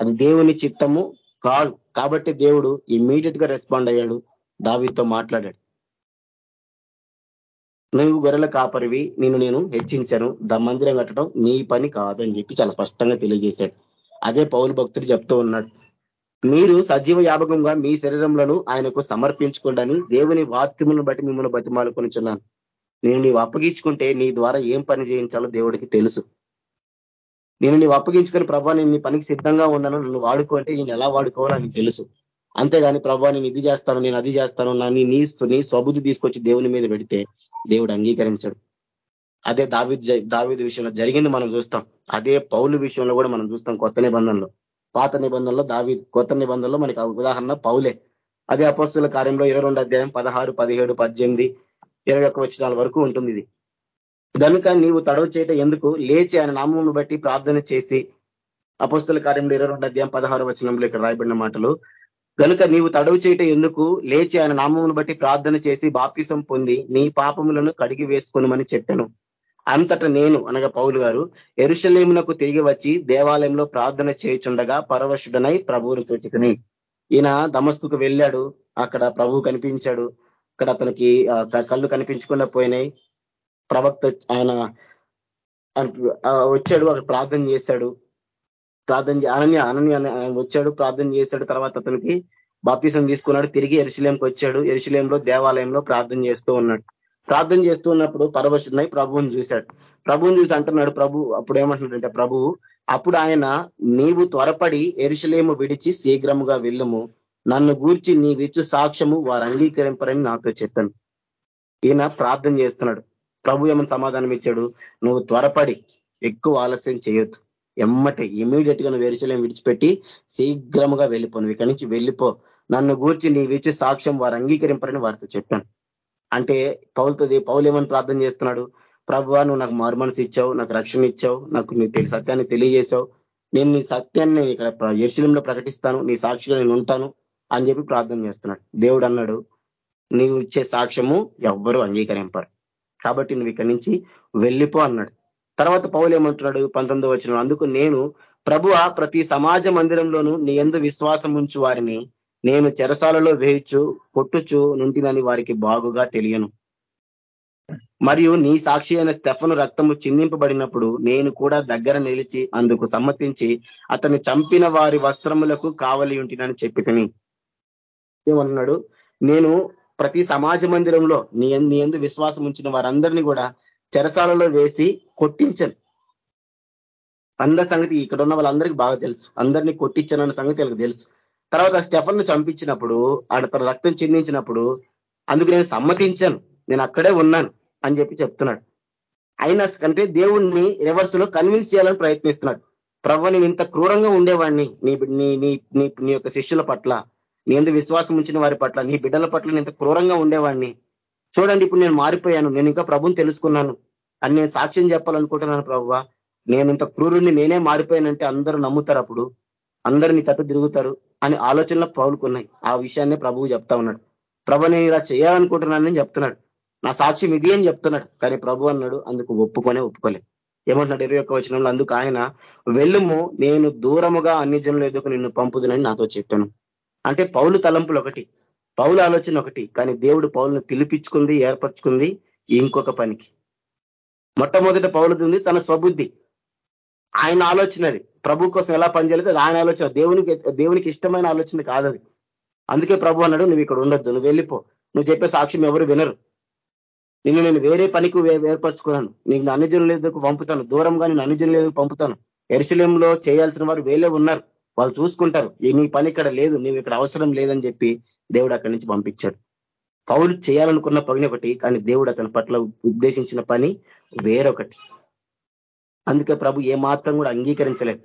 అది దేవుని చిత్తము కాదు. కాబట్టి దేవుడు ఇమ్మీడియట్గా రెస్పాండ్ అయ్యాడు. దావితో మాట్లాడాడు. నువ్వు గొర్రెల కాపరివి నేను నేను హెచ్చించాను. ద మందిరం కట్టడం నీ పని కాదని చెప్పి చాలా స్పష్టంగా తెలియజేశాడు. అదే పౌరు భక్తుడు చెప్తూ ఉన్నాడు. మీరు సజీవ యాభకంగా మీ శరీరంలో ఆయనకు సమర్పించుకోండి దేవుని వాత్యములను బట్టి మిమ్మల్ని బతిమాలుకొనిచున్నాను. నేను నీవు అప్పగించుకుంటే నీ ద్వారా ఏం పని చేయించాలో దేవుడికి తెలుసు. నేను నీవు అప్పగించుకొని ప్రభా నేను నీ పనికి సిద్ధంగా ఉన్నాను నన్ను వాడుకుంటే నేను ఎలా వాడుకోవాలని తెలుసు. అంతేగాని ప్రభా నేను ఇది చేస్తాను నేను అది చేస్తాను నీ నీ స్వబుద్ధి తీసుకొచ్చి దేవుని మీద పెడితే దేవుడు అంగీకరించడు. అదే దావిద్ దావిద్ విషయంలో జరిగింది మనం చూస్తాం. అదే పౌలు విషయంలో కూడా మనం చూస్తాం కొత్త నిబంధనలో. పాత నిబంధనలో దావి కొత్త నిబంధనలో మనకి ఉదాహరణ పౌలే. అదే అపస్తుల కార్యంలో ఇరవై అధ్యాయం పదహారు పదిహేడు పద్దెనిమిది ఇరవై ఒక్క వచ్చినాల వరకు ఉంటుంది ఇది. కనుక నీవు తడవ చేయట ఎందుకు? లేచి ఆయన నామమును బట్టి ప్రార్థన చేసి అపస్తుల కార్యంలో ఇరవై రెండు అధ్యాయం పదహారు వచనంలో ఇక్కడ రాయబడిన మాటలు. కనుక నీవు తడవు చేయట ఎందుకు? లేచి ఆయన నామమును బట్టి ప్రార్థన చేసి బాప్తిసం పొంది నీ పాపములను కడిగి వేసుకునమని చెప్పాను. అంతట నేను అనగా పౌలు గారు ఎరుషలేమునకు తిరిగి వచ్చి దేవాలయంలో ప్రార్థన చేయుచుండగా పరవశుడనై ప్రభువుని తోచుకుని ఈయన దమస్కుకు వెళ్ళాడు. అక్కడ ప్రభువు కనిపించాడు. అక్కడ అతనికి కళ్ళు కనిపించకుండా పోయినాయి. ప్రవక్త ఆయన వచ్చాడు అక్కడ ప్రార్థన చేశాడు ప్రార్థన అనన్య అనన్య వచ్చాడు ప్రార్థన చేశాడు తర్వాత అతనికి బాప్తీసం తీసుకున్నాడు తిరిగి ఎరుశలేంకి వచ్చాడు. ఎరుశలేంలో దేవాలయంలో ప్రార్థన చేస్తూ ఉన్నాడు. ప్రార్థన చేస్తూ ఉన్నప్పుడు పరవశున్నాయి ప్రభువుని చూశాడు. ప్రభువుని చూసి అంటున్నాడు ప్రభు అప్పుడు ఏమంటున్నాడంటే ప్రభు అప్పుడు ఆయన నీవు త్వరపడి ఎరుశలేము విడిచి శీఘ్రముగా వెళ్ళము. నన్ను గూర్చి నీ విచ్చు సాక్ష్యము వారు అంగీకరింపరని నాతో చెప్పాను. ఈయన ప్రార్థన చేస్తున్నాడు. ప్రభు ఏమని సమాధానం ఇచ్చాడు? నువ్వు త్వరపడి ఎక్కువ ఆలస్యం చేయొద్దు. ఎమ్మటే ఇమీడియట్గా నువ్వు విడిచిపెట్టి శీఘ్రముగా వెళ్ళిపో. నువ్వు ఇక్కడి నుంచి వెళ్ళిపో. నన్ను గూర్చి నీ విచ్చు సాక్ష్యం వారు అంగీకరింపరని వారితో చెప్పాను. అంటే పౌలతో పౌలు ఏమని ప్రార్థన చేస్తున్నాడు? ప్రభు నువ్వు నాకు మారుమనసు ఇచ్చావు నాకు రక్షణ ఇచ్చావు నాకు నీ సత్యాన్ని తెలియజేశావు. నేను నీ సత్యాన్ని ఇక్కడ ఎరుశలంలో ప్రకటిస్తాను. నీ సాక్షిగా నేను ఉంటాను. అని చెప్పి ప్రార్థన చేస్తున్నాడు. దేవుడు అన్నాడు నీవు ఇచ్చే సాక్ష్యము ఎవ్వరూ అంగీకరింపరు. కాబట్టి నువ్వు ఇక్కడి నుంచి వెళ్ళిపో అన్నాడు. తర్వాత పౌలు ఏమంటున్నాడు? పంతొమ్మిది వచ్చిన అందుకు నేను ప్రభువ ప్రతి సమాజ మందిరంలోనూ నీ ఎందు విశ్వాసం ఉంచు వారిని. నేను చెరసాలలో వేయచ్చు కొట్టుచు నుంటినని వారికి బాగుగా తెలియను. మరియు నీ సాక్షి అయిన స్టెఫను రక్తము చిందింపబడినప్పుడు నేను కూడా దగ్గర నిలిచి అందుకు సమ్మతించి అతన్ని చంపిన వారి వస్త్రములకు కావలి ఉంటినని చెప్పి ఏమంటున్నాడు? నేను ప్రతి సమాజ మందిరంలో నీ నీ ఎందు విశ్వాసం ఉంచిన వారందరినీ కూడా చెరసాలలో వేసి కొట్టించను. అందరి సంగతి ఇక్కడ ఉన్న వాళ్ళందరికీ బాగా తెలుసు. అందరినీ కొట్టించనన్న సంగతి వీళ్ళకి తెలుసు. తర్వాత స్టెఫన్ చంపించినప్పుడు ఆడ తన రక్తం చెందించినప్పుడు అందుకు నేను సమ్మతించాను. నేను అక్కడే ఉన్నాను అని చెప్పి చెప్తున్నాడు. అయినా కంటే దేవుణ్ణి రివర్స్లో కన్విన్స్ చేయాలని ప్రయత్నిస్తున్నాడు. ప్రభు నేను ఇంత క్రూరంగా ఉండేవాడిని. నీ నీ నీ యొక్క శిష్యుల పట్ల నీ ఎందుకు విశ్వాసం ఉంచిన వారి పట్ల నీ బిడ్డల పట్ల నేను ఇంత క్రూరంగా ఉండేవాడిని చూడండి ఇప్పుడు నేను మారిపోయాను. నేను ఇంకా ప్రభుని తెలుసుకున్నాను. అని నేను సాక్ష్యం చెప్పాలనుకుంటున్నాను ప్రభు నేను ఇంత క్రూరుణ్ణి నేనే మారిపోయానంటే అందరూ నమ్ముతారు అప్పుడు. అందరు నీ తట్టు తిరుగుతారు అని ఆలోచనలో పౌలుకున్నాయి ఆ విషయాన్ని ప్రభువు చెప్తా ఉన్నాడు. ప్రభు నేను ఇలా చేయాలనుకుంటున్నానని చెప్తున్నాడు. నా సాక్ష్యం ఇది అని చెప్తున్నాడు. కానీ ప్రభు అన్నాడు అందుకు ఒప్పుకొనే ఒప్పుకోలే. ఏమంటున్నాడు ఇరవై ఒక్క వచనంలో? అందుకు ఆయన వెళ్ళుము నేను దూరముగా అన్ని జనులు ఎదుకు నిన్ను పంపుదునని నాతో చెప్పాను. అంటే పౌలు తలంపులు ఒకటి పౌల ఆలోచన ఒకటి కానీ దేవుడు పౌలను పిలిపించుకుంది ఏర్పరచుకుంది ఇంకొక పనికి. మొట్టమొదటి ఉంది తన స్వబుద్ధి. ఆయన ఆలోచన అది. ప్రభు కోసం ఎలా పనిచేయలేదు అది ఆయన ఆలోచన. దేవునికి దేవునికి ఇష్టమైన ఆలోచన కాదది అందుకే ప్రభు అన్నాడు నువ్వు ఇక్కడ ఉండొద్దు నువ్వు వెళ్ళిపో. నువ్వు చెప్పే సాక్ష్యం ఎవరు వినరు. నిన్ను నేను వేరే పనికి ఏర్పరచుకున్నాను. నీకు అన్ని జనులకు పంపుతాను. దూరంగా నేను అన్ని జనులకు పంపుతాను. ఎరుసలేంలో చేయాల్సిన వారు వేలే ఉన్నారు. వాళ్ళు చూసుకుంటారు నీ పని ఇక్కడ లేదు నువ్వు ఇక్కడ అవసరం లేదని చెప్పి దేవుడు అక్కడి నుంచి పంపించాడు. పౌలు చేయాలనుకున్న పని ఒకటి కానీ దేవుడు అతని పట్ల ఉద్దేశించిన పని వేరొకటి. అందుకే ప్రభు ఏ మాత్రం కూడా అంగీకరించలేదు.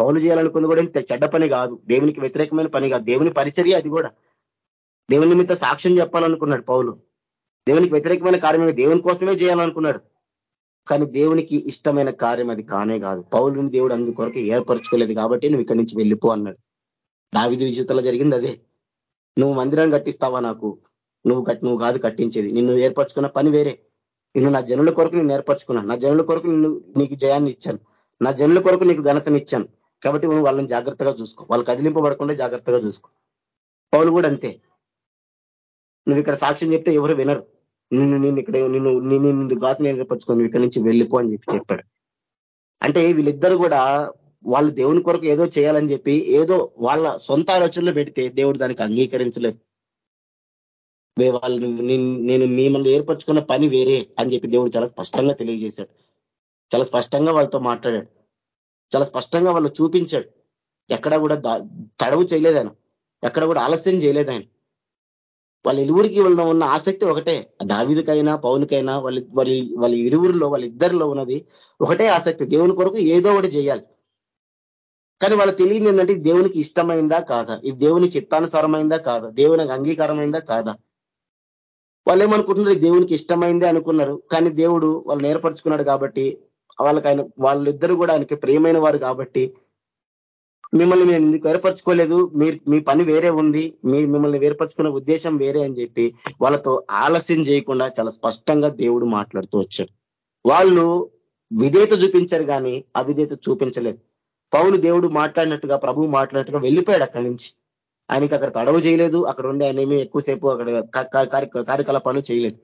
పౌలు చేయాలనుకుంది కూడా ఇంత చెడ్డ పని కాదు దేవునికి వ్యతిరేకమైన పని కాదు దేవుని పరిచర్య అది కూడా. దేవుని నిమిత్త సాక్ష్యం చెప్పాలనుకున్నాడు పౌలు. దేవునికి వ్యతిరేకమైన కార్యమే దేవుని కోసమే చేయాలనుకున్నాడు. కానీ దేవునికి ఇష్టమైన కార్యం అది కానే కాదు. పౌరుని దేవుడు అందుకొరకు ఏర్పరచుకోలేదు కాబట్టి నువ్వు ఇక్కడి నుంచి వెళ్ళిపో అన్నాడు. దావిది విజయతలో జరిగింది అదే. నువ్వు మందిరాన్ని కట్టిస్తావా నాకు? నువ్వు నువ్వు కాదు కట్టించేది. నిన్ను ఏర్పరచుకున్న పని వేరే. నిన్ను నా జనుల కొరకు నేను ఏర్పరచుకున్నాను. నా జనుల కొరకు నిన్ను నీకు జయాన్ని ఇచ్చాను. నా జనుల కొరకు నీకు ఘనతని ఇచ్చాను. కాబట్టి నువ్వు వాళ్ళని జాగ్రత్తగా చూసుకో. వాళ్ళు కదిలింపబడకుండా జాగ్రత్తగా చూసుకో. పౌలు కూడా అంతే. నువ్వు ఇక్కడ సాక్ష్యం చెప్తే ఎవరు వినరు. నిన్ను నేను ఇక్కడ నిన్ను నిన్ను గాతులు నేర్పరచుకొని ఇక్కడి నుంచి వెళ్ళిపో అని చెప్పి చెప్పాడు. అంటే వీళ్ళిద్దరు కూడా వాళ్ళు దేవుని కొరకు ఏదో చేయాలని చెప్పి ఏదో వాళ్ళ సొంత ఆలోచనలో పెడితే దేవుడు దానికి అంగీకరించలేదు. వాళ్ళు నేను మిమ్మల్ని ఏర్పరచుకున్న పని వేరే అని చెప్పి దేవుడు చాలా స్పష్టంగా తెలియజేశాడు. చాలా స్పష్టంగా వాళ్ళతో మాట్లాడాడు. చాలా స్పష్టంగా వాళ్ళు చూపించాడు. ఎక్కడ కూడా తడవు చేయలేదు ఆయన. ఎక్కడ కూడా ఆలస్యం చేయలేదు ఆయన. వాళ్ళ ఇరువురికి వాళ్ళ ఉన్న ఆసక్తి ఒకటే. దావిదికైనా పౌనికైనా వాళ్ళ వాళ్ళ వాళ్ళ ఇరువురిలో వాళ్ళ ఇద్దరిలో ఉన్నది ఒకటే ఆసక్తి. దేవుని కొరకు ఏదో ఒకటి చేయాలి. కానీ వాళ్ళ తెలియని ఏంటంటే దేవునికి ఇష్టమైందా కాదా? ఇది దేవుని చిత్తానుసారమైందా కాదా? దేవునికి అంగీకారమైందా కాదా? వాళ్ళు ఏమనుకుంటున్నారు దేవునికి ఇష్టమైందే అనుకున్నారు. కానీ దేవుడు వాళ్ళు నేర్పరచుకున్నాడు కాబట్టి వాళ్ళకి ఆయన వాళ్ళిద్దరు కూడా ఆయనకి ప్రియమైన వారు కాబట్టి మిమ్మల్ని నేను ఎందుకు ఏర్పరచుకోలేదు? మీరు మీ పని వేరే ఉంది. మీ మిమ్మల్ని వేర్పరచుకున్న ఉద్దేశం వేరే అని చెప్పి వాళ్ళతో ఆలస్యం చేయకుండా చాలా స్పష్టంగా దేవుడు మాట్లాడుతూ వచ్చాడు. వాళ్ళు విధేత చూపించారు కానీ అవిధేత చూపించలేదు. పౌలు దేవుడు మాట్లాడినట్టుగా ప్రభువు మాట్లాడినట్టుగా వెళ్ళిపోయాడు అక్కడి నుంచి. ఆయనకి అక్కడ తడవు చేయలేదు. అక్కడ ఉండి ఆయన ఏమీ ఎక్కువసేపు అక్కడ కార్యకలాపాలు చేయలేదు.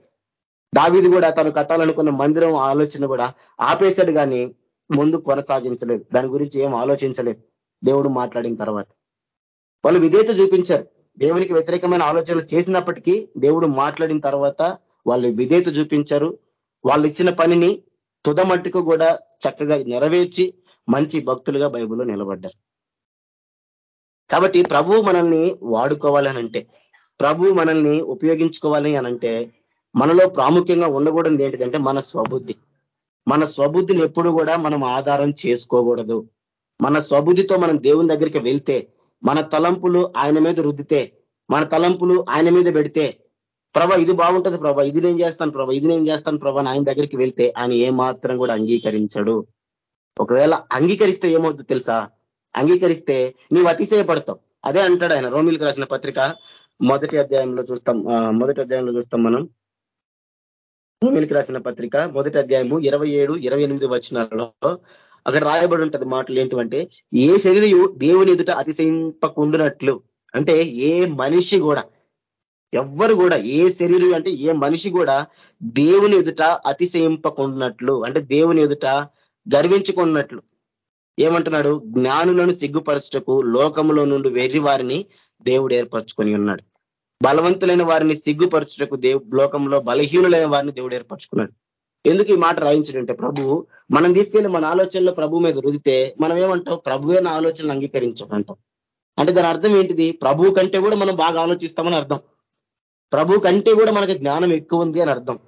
దావిది కూడా తను కట్టాలనుకున్న మందిరం ఆలోచన కూడా ఆపేశాడు కానీ ముందు కొనసాగించలేదు. దాని గురించి ఏం ఆలోచించలేదు. దేవుడు మాట్లాడిన తర్వాత. వాళ్ళు విధేయత చూపించారు. దేవునికి వ్యతిరేకమైన ఆలోచనలు చేసినప్పటికీ దేవుడు మాట్లాడిన తర్వాత వాళ్ళు విధేయత చూపించారు. వాళ్ళు ఇచ్చిన పనిని తుదమట్టుకు కూడా చక్కగా నెరవేర్చి మంచి భక్తులుగా బైబుల్లో నిలబడ్డారు. కాబట్టి ప్రభు మనల్ని వాడుకోవాలనంటే ప్రభు మనల్ని ఉపయోగించుకోవాలి అనంటే మనలో ప్రాముఖ్యంగా ఉండకూడదు ఏంటిదంటే మన స్వబుద్ధి. మన స్వబుద్ధిని ఎప్పుడు కూడా మనం ఆధారం చేసుకోకూడదు. మన స్వబుద్ధితో మనం దేవుని దగ్గరికి వెళ్తే మన తలంపులు ఆయన మీద రుద్దితే మన తలంపులు ఆయన మీద పెడితే ప్రభ ఇది బాగుంటుంది ప్రభా ఇది నేను చేస్తాను ప్రభ ఇది నేను చేస్తాను ప్రభా ఆయన దగ్గరికి వెళ్తే ఆయన ఏమాత్రం కూడా అంగీకరించడు. ఒకవేళ అంగీకరిస్తే ఏమవుతుంది తెలుసా? అంగీకరిస్తే నీవు అతిశయపడతావు. అదే అంటాడు ఆయన రోమిల్కి రాసిన పత్రిక మొదటి అధ్యాయంలో చూస్తాం మొదటి అధ్యాయంలో చూస్తాం మనం. రోమిల్కి రాసిన పత్రిక మొదటి అధ్యాయము ఇరవై ఏడు ఇరవై ఎనిమిది వచనాలలో అక్కడ రాయబడి ఉంటది మాటలు ఏంటంటే ఏ శరీరయు దేవుని ఎదుట అతిశయింపకుండునట్లు. అంటే ఏ మనిషి కూడా ఎవ్వరు కూడా ఏ శరీరం అంటే ఏ మనిషి కూడా దేవుని ఎదుట అతిశయింపకుండానట్లు అంటే దేవుని ఎదుట గర్వించుకున్నట్లు ఏమంటున్నాడు? జ్ఞానులను సిగ్గుపరచుటకు లోకంలో నుండి వెర్రి వారిని దేవుడు ఏర్పరచుకొని ఉన్నాడు. బలవంతులైన వారిని సిగ్గుపరచుటకు దేవు లోకంలో బలహీనులైన వారిని దేవుడు ఏర్పరచుకున్నాడు. ఎందుకు ఈ మాట రాయించడంటే ప్రభు మనం తీసుకెళ్ళి మన ఆలోచనలో ప్రభు మీద రుదితే మనం ఏమంటాం? ప్రభువే నా ఆలోచనలు అంగీకరించమంటాం అంటే దాని అర్థం ఏంటిది? ప్రభు కంటే కూడా మనం బాగా ఆలోచిస్తామని అర్థం. ప్రభు కంటే కూడా మనకి జ్ఞానం ఎక్కువ ఉంది అని అర్థం.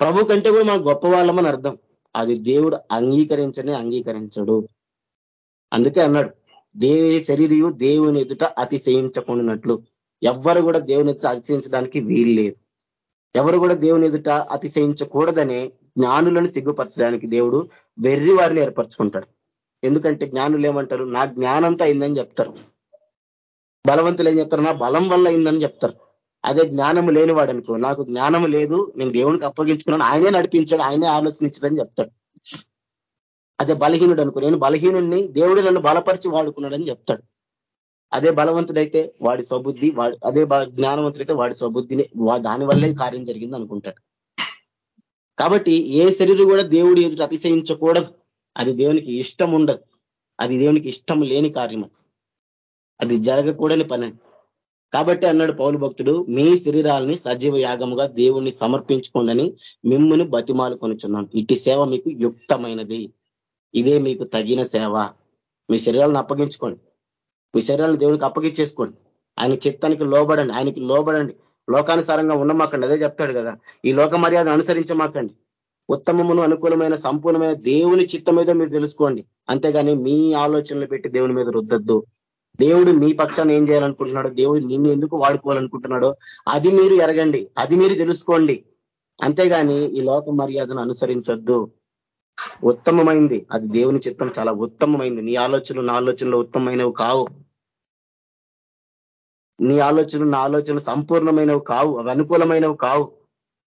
ప్రభు కంటే కూడా మనం గొప్ప వాళ్ళమని అర్థం. అది దేవుడు అంగీకరించని అంగీకరించడు. అందుకే అన్నాడు దేవి శరీరయు దేవుని ఎదుట అతిశయించకుండానట్లు. ఎవ్వరు కూడా దేవుని ఎదుట అతిశయించడానికి వీలు లేదు. ఎవరు కూడా దేవుని ఎదుట అతిశయించకూడదనే జ్ఞానులను సిగ్గుపరచడానికి దేవుడు వెర్రి వారిని ఏర్పరచుకుంటాడు. ఎందుకంటే జ్ఞానులు ఏమంటారు? నా జ్ఞానంతో అయిందని చెప్తారు. బలవంతులు ఏం చెప్తారు? నా బలం వల్ల అయిందని చెప్తారు. అదే జ్ఞానము లేనివాడు అనుకో నాకు జ్ఞానం లేదు నేను దేవునికి అప్పగించుకున్నాను ఆయనే నడిపించాడు ఆయనే ఆలోచనించడని చెప్తాడు. అదే బలహీనుడు అనుకో నేను బలహీనుడిని దేవుడు నన్ను బలపరిచి వాడుకున్నాడని చెప్తాడు. అదే బలవంతుడైతే వాడి స్వబుద్ధి వాడి అదే జ్ఞానవంతుడైతే వాడి స్వబుద్ధిని దాని వల్లే కార్యం జరిగింది అనుకుంటాడు. కాబట్టి ఏ శరీరం కూడా దేవుడు ఎదుట అతిశయించకూడదు. అది దేవునికి ఇష్టం ఉండదు. అది దేవునికి ఇష్టం లేని కార్యం అది జరగకూడని పని. కాబట్టి అన్నాడు పౌరు భక్తుడు మీ శరీరాలని సజీవ యాగముగా దేవుణ్ణి సమర్పించుకోండి మిమ్ముని బతిమాలు కొనుచున్నాను ఇటు సేవ మీకు యుక్తమైనది. ఇదే మీకు తగిన సేవ. మీ శరీరాలను అప్పగించుకోండి. మీ శరీరాన్ని దేవుడికి అప్పగించేసుకోండి. ఆయన చిత్తానికి లోబడండి. ఆయనకి లోబడండి. లోకానుసారంగా ఉండమాకండి అదే చెప్తాడు కదా. ఈ లోక మర్యాదను అనుసరించమాకండి. ఉత్తమమును అనుకూలమైన సంపూర్ణమైన దేవుని చిత్తం మీద మీరు తెలుసుకోండి. అంతేగాని మీ ఆలోచనలు పెట్టి దేవుని మీద రుద్దద్దు. దేవుడు మీ పక్షాన్ని ఏం చేయాలనుకుంటున్నాడో దేవుడు నిన్ను ఎందుకు వాడుకోవాలనుకుంటున్నాడో అది మీరు ఎరగండి. అది మీరు తెలుసుకోండి. అంతేగాని ఈ లోక మర్యాదను అనుసరించొద్దు. ఉత్తమమైంది. అది దేవుని చిత్తం చాలా ఉత్తమమైంది. నీ ఆలోచనలు నా ఆలోచనలు ఉత్తమమైనవి కావు. నీ ఆలోచనలు నా ఆలోచనలు సంపూర్ణమైనవి కావు. అవి అనుకూలమైనవి కావు.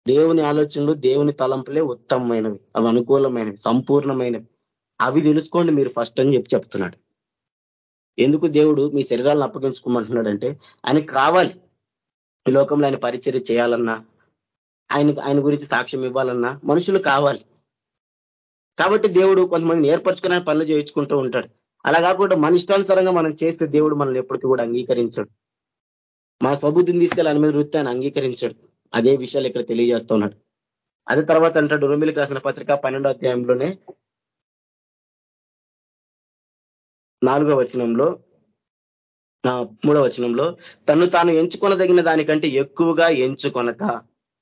దేవుని ఆలోచనలు దేవుని తలంపులే ఉత్తమమైనవి. అవి అనుకూలమైనవి సంపూర్ణమైనవి. అవి తెలుసుకోండి మీరు ఫస్ట్ అని చెప్పి చెప్తున్నాడు. ఎందుకు దేవుడు మీ శరీరాలను అప్పగించుకోమంటున్నాడంటే ఆయనకు కావాలి. ఈ లోకంలో ఆయన పరిచర్య చేయాలన్నా ఆయన ఆయన గురించి సాక్ష్యం ఇవ్వాలన్నా మనుషులు కావాలి. కాబట్టి దేవుడు కొంతమందిని ఏర్పరచుకునే పనులు చేయించుకుంటూ ఉంటాడు. అలా కాకుండా మన ఇష్టానుసారంగా మనం చేస్తే దేవుడు మనల్ని ఎప్పటికీ కూడా అంగీకరించడు. మన స్వబుద్ధిని తీసుకెళ్ళి ఆయన మీద వృత్తి ఆయన అంగీకరించాడు. అదే విషయాలు ఇక్కడ తెలియజేస్తూ ఉన్నాడు. అదే తర్వాత అంటాడు రొమిలికి రాసిన పత్రిక పన్నెండో అధ్యాయంలోనే నాలుగో వచనంలో మూడో వచనంలో తను తాను ఎంచుకొనదగిన దానికంటే ఎక్కువగా ఎంచుకొనక.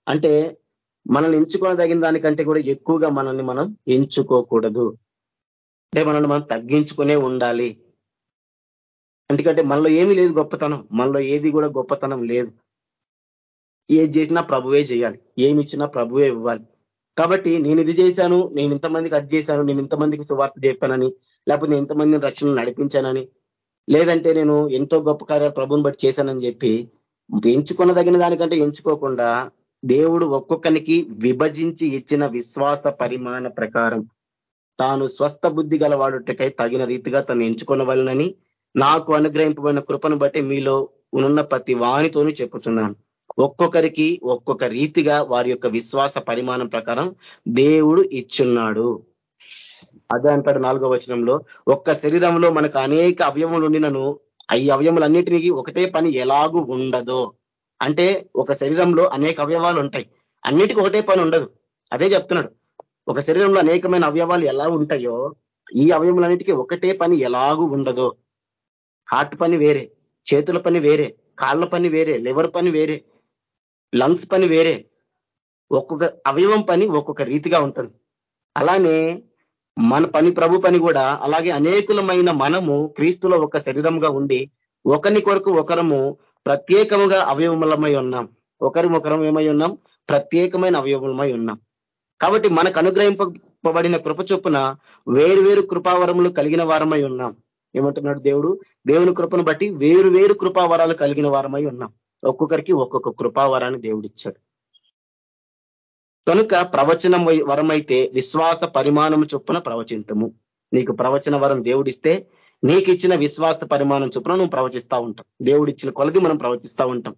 అంటే మనల్ని ఎంచుకోదగిన దానికంటే కూడా ఎక్కువగా మనల్ని మనం ఎంచుకోకూడదు. అంటే మనల్ని మనం తగ్గించుకునే ఉండాలి. ఎందుకంటే మనలో ఏమీ లేదు గొప్పతనం. మనలో ఏది కూడా గొప్పతనం లేదు. ఏది చేసినా ప్రభువే చేయాలి. ఏమి ఇచ్చినా ప్రభువే ఇవ్వాలి. కాబట్టి నేను ఇది చేశాను నేను ఇంతమందికి అది చేశాను నేను ఇంతమందికి సువార్త చెప్పానని లేకపోతే నేను ఇంతమందిని రక్షణ నడిపించానని లేదంటే నేను ఎంతో గొప్ప కార్యాలు ప్రభుని బట్టి చేశానని చెప్పి ఎంచుకున్న తగిన దానికంటే ఎంచుకోకుండా దేవుడు ఒక్కొక్కరికి విభజించి ఇచ్చిన విశ్వాస పరిమాణ ప్రకారం తాను స్వస్థ బుద్ధి గలవాడుటకై తగిన రీతిగా తను ఎంచుకున్న నాకు అనుగ్రహింపబడిన కృపను బట్టి మీలో ఉన్న ప్రతి వానితోనూ చెప్పుతున్నాను ఒక్కొక్కరికి ఒక్కొక్క రీతిగా వారి యొక్క విశ్వాస పరిమాణం ప్రకారం దేవుడు ఇచ్చున్నాడు. అదే అంటాడు నాలుగో వచనంలో ఒక్క శరీరంలో మనకు అనేక అవయములు ఉండినను ఈ అవయములన్నిటినీ ఒకటే పని ఎలాగూ ఉండదో. అంటే ఒక శరీరంలో అనేక అవయవాలు ఉంటాయి. అన్నిటికీ ఒకటే పని ఉండదు. అదే చెప్తున్నాడు. ఒక శరీరంలో అనేకమైన అవయవాలు ఎలా ఉంటాయో ఈ అవయములన్నిటికీ ఒకటే పని ఎలాగూ ఉండదో. హార్ట్ పని వేరే చేతుల పని వేరే కాళ్ళ పని వేరే లివర్ పని వేరే లంగ్స్ పని వేరే. ఒక్కొక్క అవయవం పని ఒక్కొక్క రీతిగా ఉంటుంది. అలానే మన పని ప్రభు పని కూడా అలాగే అనేకులమైన మనము క్రీస్తులో ఒక శరీరంగా ఉండి ఒకరి కొరకు ఒకరము ప్రత్యేకముగా అవయవములమై ఉన్నాం. ఒకరి ఒకరం ఏమై ఉన్నాం? ప్రత్యేకమైన అవయవములమై ఉన్నాం. కాబట్టి మనకు అనుగ్రహింపబడిన కృప చొప్పున వేరు వేరు కృపావరములు కలిగిన వారమై ఉన్నాం. ఏమంటున్నాడు దేవుడు? దేవుని కృపను బట్టి వేరు వేరు కృపావరాలు కలిగిన వారమై ఉన్నాం. ఒక్కొక్కరికి ఒక్కొక్క కృపావరాన్ని దేవుడిచ్చాడు. కనుక ప్రవచనం వరం అయితే విశ్వాస పరిమాణము చొప్పున ప్రవచింతము. నీకు ప్రవచన వరం దేవుడిస్తే నీకు ఇచ్చిన విశ్వాస పరిమాణం చొప్పున నువ్వు ప్రవచిస్తూ ఉంటాం దేవుడిచ్చిన కొలది మనం ప్రవచిస్తూ ఉంటాం.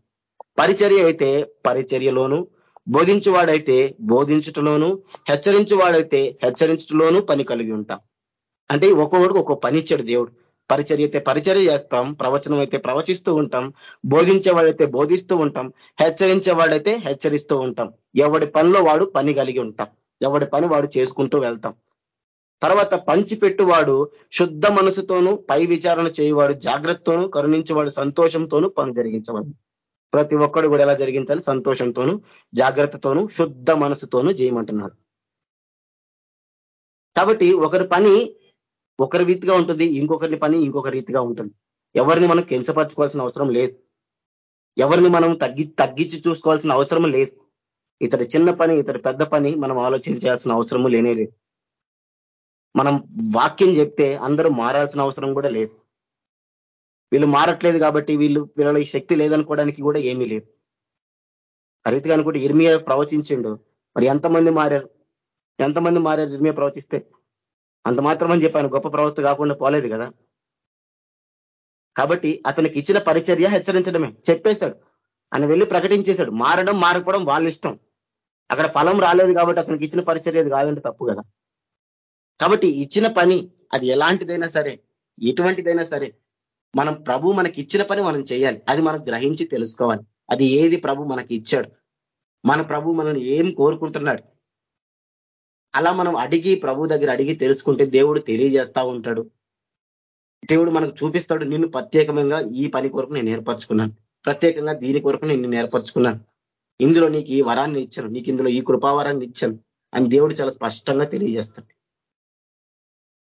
పరిచర్య అయితే పరిచర్యలోను బోధించువాడైతే బోధించుటలోను హెచ్చరించువాడైతే హెచ్చరించుటలోను పని కలిగి ఉంటాం. అంటే ఒక్కొక్కడికి ఒక్కొక్క పని ఇచ్చాడు దేవుడు. పరిచర్య అయితే పరిచర్య చేస్తాం ప్రవచనం అయితే ప్రవచిస్తూ ఉంటాం బోధించేవాడైతే బోధిస్తూ ఉంటాం హెచ్చరించేవాడైతే హెచ్చరిస్తూ ఉంటాం. ఎవడి పనిలో వాడు పని కలిగి ఉంటాం. ఎవడి పని వాడు చేసుకుంటూ వెళ్తాం. తర్వాత పంచిపెట్టువాడు శుద్ధ మనసుతోనూ పై విచారణ చేయవాడు జాగ్రత్తతోనూ కరుణించేవాడు సంతోషంతోనూ పని జరిగించవాడు ప్రతి ఒక్కడు కూడా ఎలా జరిగించాలి? సంతోషంతోనూ జాగ్రత్తతోనూ శుద్ధ మనసుతోనూ చేయమంటున్నాడు. కాబట్టి ఒకరి పని ఒకరి రీతిగా ఉంటుంది ఇంకొకరి పని ఇంకొక రీతిగా ఉంటుంది. ఎవరిని మనం కించపరచుకోవాల్సిన అవసరం లేదు. ఎవరిని మనం తగ్గి తగ్గించి చూసుకోవాల్సిన అవసరం లేదు. ఇతడి చిన్న పని ఇతడి పెద్ద పని మనం ఆలోచించాల్సిన అవసరము లేనే లేదు. మనం వాక్యం చెప్తే అందరూ మారాల్సిన అవసరం కూడా లేదు. వీళ్ళు మారట్లేదు కాబట్టి వీళ్ళు వీళ్ళ శక్తి లేదనుకోవడానికి కూడా ఏమీ లేదు. ఆ రీతిగా అనుకుంటే ఇర్మియా ప్రవచించిండు. మరి ఎంతమంది మారారు? ఎంతమంది మారారు ఇర్మియా ప్రవచిస్తే? అంత మాత్రమని చెప్పాను. గొప్ప ప్రవక్త కాకుండా పోలేదు కదా. కాబట్టి అతనికి ఇచ్చిన పరిచర్య హెచ్చరించడమే. చెప్పేశాడు. ఆయన వెళ్ళి ప్రకటించేశాడు. మారడం మారకపోవడం వాళ్ళ ఇష్టం. అక్కడ ఫలం రాలేదు కాబట్టి అతనికి ఇచ్చిన పరిచర్య కాదంటే తప్పు కదా. కాబట్టి ఇచ్చిన పని అది ఎలాంటిదైనా సరే ఎటువంటిదైనా సరే మనం ప్రభు మనకి ఇచ్చిన పని మనం చేయాలి. అది మనం గ్రహించి తెలుసుకోవాలి. అది ఏది ప్రభు మనకి ఇచ్చాడు మన ప్రభు మనల్ని ఏం కోరుకుంటున్నాడు? అలా మనం అడిగి ప్రభు దగ్గర అడిగి తెలుసుకుంటే దేవుడు తెలియజేస్తా ఉంటాడు. దేవుడు మనకు చూపిస్తాడు నిన్ను ప్రత్యేకంగా ఈ పని కొరకు నేను ఏర్పరచుకున్నాను. ప్రత్యేకంగా దీని కొరకు నేను ఏర్పరచుకున్నాను. ఇందులో నీకు ఈ వరాన్ని ఇచ్చాను. నీకు ఇందులో ఈ కృపావరాన్ని ఇచ్చాను. అని దేవుడు చాలా స్పష్టంగా తెలియజేస్తాడు.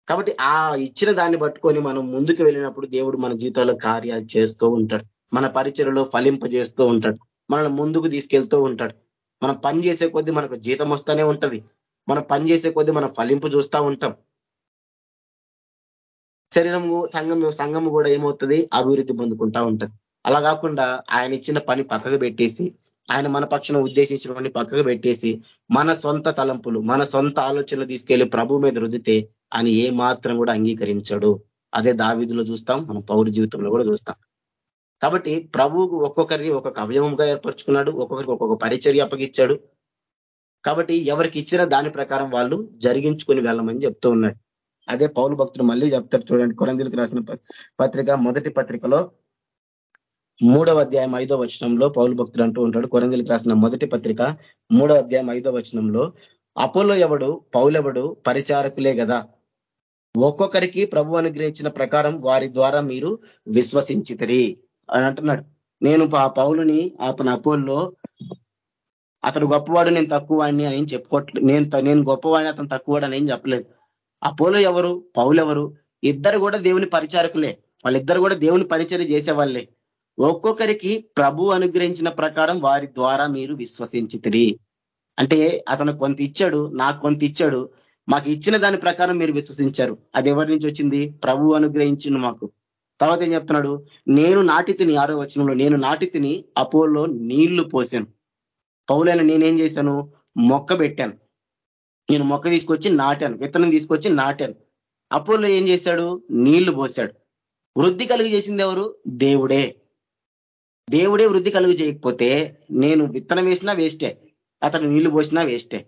కాబట్టి ఆ ఇచ్చిన దాన్ని పట్టుకొని మనం ముందుకు వెళ్ళినప్పుడు దేవుడు మన జీవితాల్లో కార్యాలు చేస్తూ ఉంటాడు. మన పరిచయలో ఫలింపజేస్తూ ఉంటాడు. మనల్ని ముందుకు తీసుకెళ్తూ ఉంటాడు. మనం పని చేసే కొద్దీ మనకు జీతం వస్తూనే ఉంటది. మనం పని చేసే కొద్దీ మనం ఫలింపు చూస్తూ ఉంటాం. శరీరము సంఘం సంఘము కూడా ఏమవుతుంది? అభివృద్ధి పొందుకుంటా ఉంటది. అలా కాకుండా ఆయన ఇచ్చిన పని పక్కకు పెట్టేసి ఆయన మన పక్షం ఉద్దేశించిన పని పక్కకు పెట్టేసి మన సొంత తలంపులు మన సొంత ఆలోచనలు తీసుకెళ్ళి ప్రభు మీద రుద్దితే అని ఏ మాత్రం కూడా అంగీకరించాడు. అదే దావిధిలో చూస్తాం మన పౌరు జీవితంలో కూడా చూస్తాం. కాబట్టి ప్రభువుకు ఒక్కొక్కరిని ఒక్కొక్క అవయవంగా ఏర్పరచుకున్నాడు ఒక్కొక్కరికి ఒక్కొక్క పరిచర్య అప్పగిచ్చాడు. కాబట్టి ఎవరికి ఇచ్చిన దాని ప్రకారం వాళ్ళు జరిగించుకొని వెళ్ళమని చెప్తూ ఉన్నాడు. అదే పౌరు భక్తులు మళ్ళీ చెప్తారు చూడండి కొరందీలకు రాసిన పత్రిక మొదటి పత్రికలో మూడవ అధ్యాయం ఐదో వచనంలో పౌరు భక్తులు అంటూ ఉంటాడు కొరందీలకు రాసిన మొదటి పత్రిక మూడవ అధ్యాయం ఐదో వచనంలో అపోలో ఎవడు? పౌలెవడు? పరిచారకులే కదా ఒక్కొక్కరికి ప్రభు అనుగ్రహించిన ప్రకారం వారి ద్వారా మీరు విశ్వసించితరి అని అంటున్నాడు. నేను ఆ పౌలుని అతని అపోల్లో అతడు గొప్పవాడు నేను తక్కువ అని అని చెప్పుకోవట్లేదు నేను నేను గొప్పవాడిని అతను తక్కువవాడు అని ఏం చెప్పలేదు. అపోలో ఎవరు? పౌలు ఎవరు? ఇద్దరు కూడా దేవుని పరిచారకులే. వాళ్ళిద్దరు కూడా దేవుని పరిచయం చేసేవాళ్ళే. ఒక్కొక్కరికి ప్రభు అనుగ్రహించిన ప్రకారం వారి ద్వారా మీరు విశ్వసించితిరి. అంటే అతను కొంత ఇచ్చాడు నాకు కొంత ఇచ్చాడు మాకు ఇచ్చిన దాని ప్రకారం మీరు విశ్వసించారు. అది ఎవరి నుంచి వచ్చింది? ప్రభు అనుగ్రహించింది మాకు. తర్వాత ఏం చెప్తున్నాడు? నేను నాటి తిని ఆరో వచనంలో నేను నాటి తిని అపోలో నీళ్ళు పోసాను. పౌలైన నేనేం చేశాను? మొక్క పెట్టాను. నేను మొక్క తీసుకొచ్చి నాటాను. విత్తనం తీసుకొచ్చి నాటాను. అపోలో ఏం చేశాడు? నీళ్ళు పోసాడు. వృద్ధి కలిగి చేసింది ఎవరు? దేవుడే. దేవుడే వృద్ధి కలుగు చేయకపోతే నేను విత్తనం వేసినా వేస్టే. అతను నీళ్ళు పోసినా వేస్టే.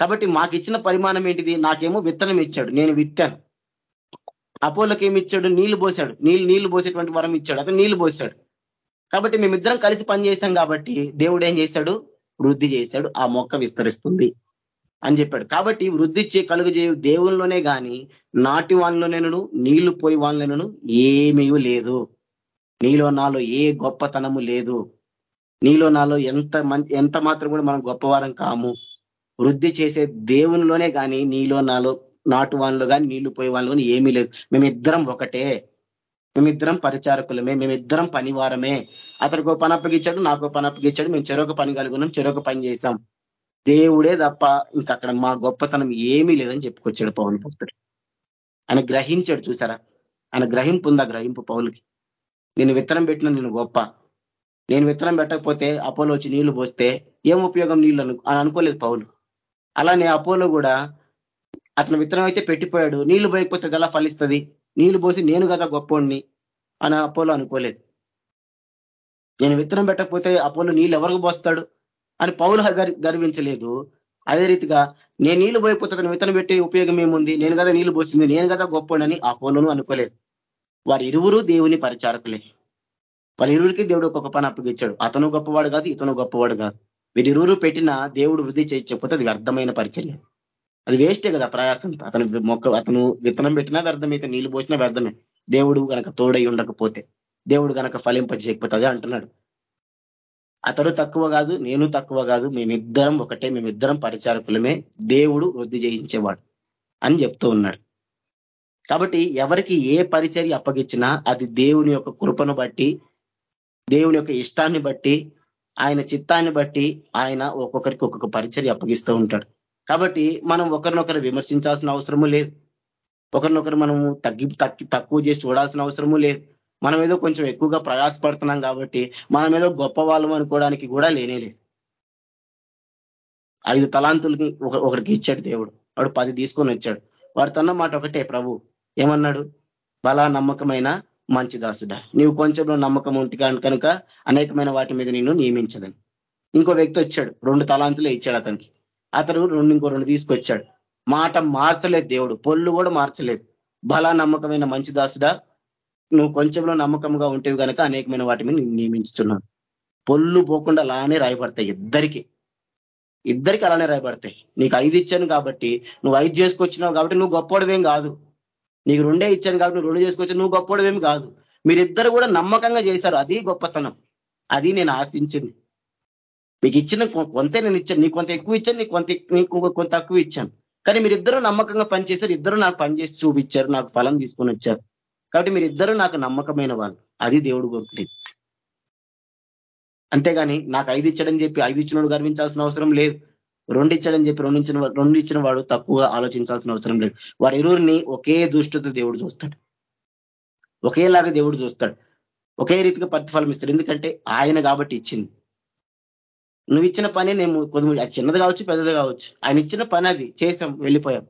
కాబట్టి మాకు ఇచ్చిన పరిమాణం ఏంటిది? నాకేమో విత్తనం ఇచ్చాడు. నేను విత్తాను. అపోలోకి ఏమి ఇచ్చాడు? నీళ్ళు పోసాడు. నీళ్ళు నీళ్ళు పోసేటువంటి వరం ఇచ్చాడు. అతను నీళ్ళు పోసాడు. కాబట్టి మేమిద్దరం కలిసి పనిచేశాం కాబట్టి దేవుడు ఏం చేశాడు? వృద్ధి చేశాడు. ఆ మొక్క విస్తరిస్తుంది అని చెప్పాడు. కాబట్టి వృద్ధి చే కలుగజేయు దేవుల్లోనే కానీ నాటి వాళ్ళలోనేనను నీళ్ళు పోయి వాళ్ళను ఏమీ లేదు. నీలో నాలో ఏ గొప్పతనము లేదు. నీలో నాలో ఎంత ఎంత మాత్రం కూడా మనం గొప్పవారం కాము. వృద్ధి చేసే దేవునిలోనే కానీ నీలో నాలో నాటు వాళ్ళు కానీ నీళ్ళు పోయే వాళ్ళు కానీ ఏమీ లేదు. మేమిద్దరం ఒకటే. మేమిద్దరం పరిచారకులమే. మేమిద్దరం పనివారమే. అతనికి పని అప్పగించాడు నాకు పని అప్పగించాడు. మేము చెరొక పని కలుగున్నాం చెరొక పని చేశాం. దేవుడే తప్ప ఇంకా అక్కడ మా గొప్పతనం ఏమీ లేదని చెప్పుకొచ్చాడు పౌలు భక్తుడు ఆయన గ్రహించాడు చూసారా? ఆయన గ్రహింపు ఉందా? గ్రహింపు పౌలకి. నేను విత్తనం పెట్టిన నేను గొప్ప. నేను విత్తనం పెట్టకపోతే అపోలో వచ్చి నీళ్ళు పోస్తే ఏం ఉపయోగం నీళ్ళు అని అనుకోలేదు పౌలు. అలానే అపోలో కూడా అతను విత్తనం అయితే పెట్టిపోయాడు. నీళ్ళు పోయకపోతే ఎలా ఫలిస్తుంది? నీళ్ళు పోసి నేను కదా గొప్పోడిని అని అపోలో అనుకోలేదు. నేను విత్తనం పెట్టకపోతే అపోలో నీళ్ళు ఎవరికి పోస్తాడు అని పౌలు గర్వించలేదు. అదే రీతిగా నేను నీళ్ళు పోయిపోతే అతను విత్తనం పెట్టే ఉపయోగం ఏముంది? నేను కదా నీళ్ళు పోసింది నేను కదా గొప్పోడని అపోలోను అనుకోలేదు. వారి ఇరువురు దేవుని పరిచారకులే. వాళ్ళ ఇరువురికి దేవుడు ఒక్కొక్క పని అప్పగించాడు. అతను గొప్పవాడు కాదు ఇతను గొప్పవాడు కాదు. వీరిరువురు పెట్టిన దేవుడు వృద్ధి చేయకపోతే అది వ్యర్థమైన పరిచర్య. అది వేస్టే కదా ప్రయాసం. అతను మొక్క అతను విత్తనం పెట్టినా వ్యర్థమైతే నీళ్ళు పోసినా వ్యర్థమే. దేవుడు కనుక తోడై ఉండకపోతే దేవుడు కనుక ఫలింప చేయకపోతే అంటున్నాడు. అతడు తక్కువ కాదు నేను తక్కువ కాదు మేమిద్దరం ఒకటే మేమిద్దరం పరిచారకులమే దేవుడు వృద్ధి చేయించేవాడు అని చెప్తూ ఉన్నాడు. కాబట్టి ఎవరికి ఏ పరిచర్య అప్పగించినా అది దేవుని యొక్క కృపను బట్టి దేవుని యొక్క ఇష్టాన్ని బట్టి ఆయన చిత్తాన్ని బట్టి ఆయన ఒక్కొక్కరికి ఒక్కొక్క పరిచర్య అప్పగిస్తూ ఉంటాడు. కాబట్టి మనం ఒకరినొకరు విమర్శించాల్సిన అవసరము లేదు. ఒకరినొకరు మనము తగ్గి తగ్గి తక్కువ చేసి చూడాల్సిన అవసరము లేదు. మనం ఏదో కొంచెం ఎక్కువగా ప్రయాసపడుతున్నాం కాబట్టి మనం ఏదో గొప్ప వాళ్ళం అనుకోవడానికి కూడా లేనేలేదు ఐదు తలాంతులకి ఒకరికి ఇచ్చాడు దేవుడు. వాడు పది తీసుకొని వచ్చాడు. వాడు తన్న మాట ఒకటే ప్రభు ఏమన్నాడు? బలా నమ్మకమైన మంచి దాసుడా. నీవు కొంచెంలో నమ్మకం ఉంటి కనుక అనేకమైన వాటి మీద నిన్ను నియమించదని. ఇంకో వ్యక్తి వచ్చాడు. రెండు తలాంతులే ఇచ్చాడు అతనికి. అతను రెండు ఇంకో రెండు తీసుకొచ్చాడు. మాట మార్చలేదు దేవుడు. పొల్లు కూడా మార్చలేదు. బలా నమ్మకమైన మంచి దాసుడా. నువ్వు కొంచెంలో నమ్మకంగా ఉంటేవి కనుక అనేకమైన వాటి మీద నియమించుతున్నాను పొల్లు పోకుండా అలానే రాయబడతాయి ఇద్దరికి. ఇద్దరికి అలానే రాయబడతాయి. నీకు ఐదు ఇచ్చాను కాబట్టి నువ్వు ఐదు చేసుకొచ్చినావు కాబట్టి నువ్వు గొప్పవడమేం కాదు. నీకు రెండే ఇచ్చాను కాబట్టి నువ్వు రెండు చేసుకోవచ్చు. నువ్వు గొప్పడమేమి కాదు. మీరిద్దరు కూడా నమ్మకంగా చేశారు. అది గొప్పతనం. అది నేను ఆశించింది. మీకు ఇచ్చిన కొంతే నేను ఇచ్చాను. నీకు కొంత ఎక్కువ ఇచ్చాను నీకు కొంత నీకు కొంత తక్కువ ఇచ్చాను. కానీ మీరిద్దరూ నమ్మకంగా పనిచేశారు ఇద్దరు నాకు పనిచేసి చూపించారు. నాకు ఫలం తీసుకొని వచ్చారు. కాబట్టి మీరిద్దరూ నాకు నమ్మకమైన వాళ్ళు. అది దేవుడు కోరుకునేది అంతేగాని నాకు ఐదు ఇచ్చాడని చెప్పి ఐదు ఇచ్చినోడు గర్వించాల్సిన అవసరం లేదు. రెండు ఇచ్చాడని చెప్పి రెండు ఇచ్చిన రెండు ఇచ్చిన వాడు తక్కువ ఆలోచించాల్సిన అవసరం లేదు. వారి ఇరువురిని ఒకే దృష్టితో దేవుడు చూస్తాడు. ఒకేలాగా దేవుడు చూస్తాడు. ఒకే రీతిగా ప్రతిఫలం ఇస్తాడు. ఎందుకంటే ఆయన కాబట్టి ఇచ్చింది. నువ్వు ఇచ్చిన పని నేను కొద్ది చిన్నది కావచ్చు పెద్దది కావచ్చు. ఆయన ఇచ్చిన పని అది చేసాం వెళ్ళిపోయాం.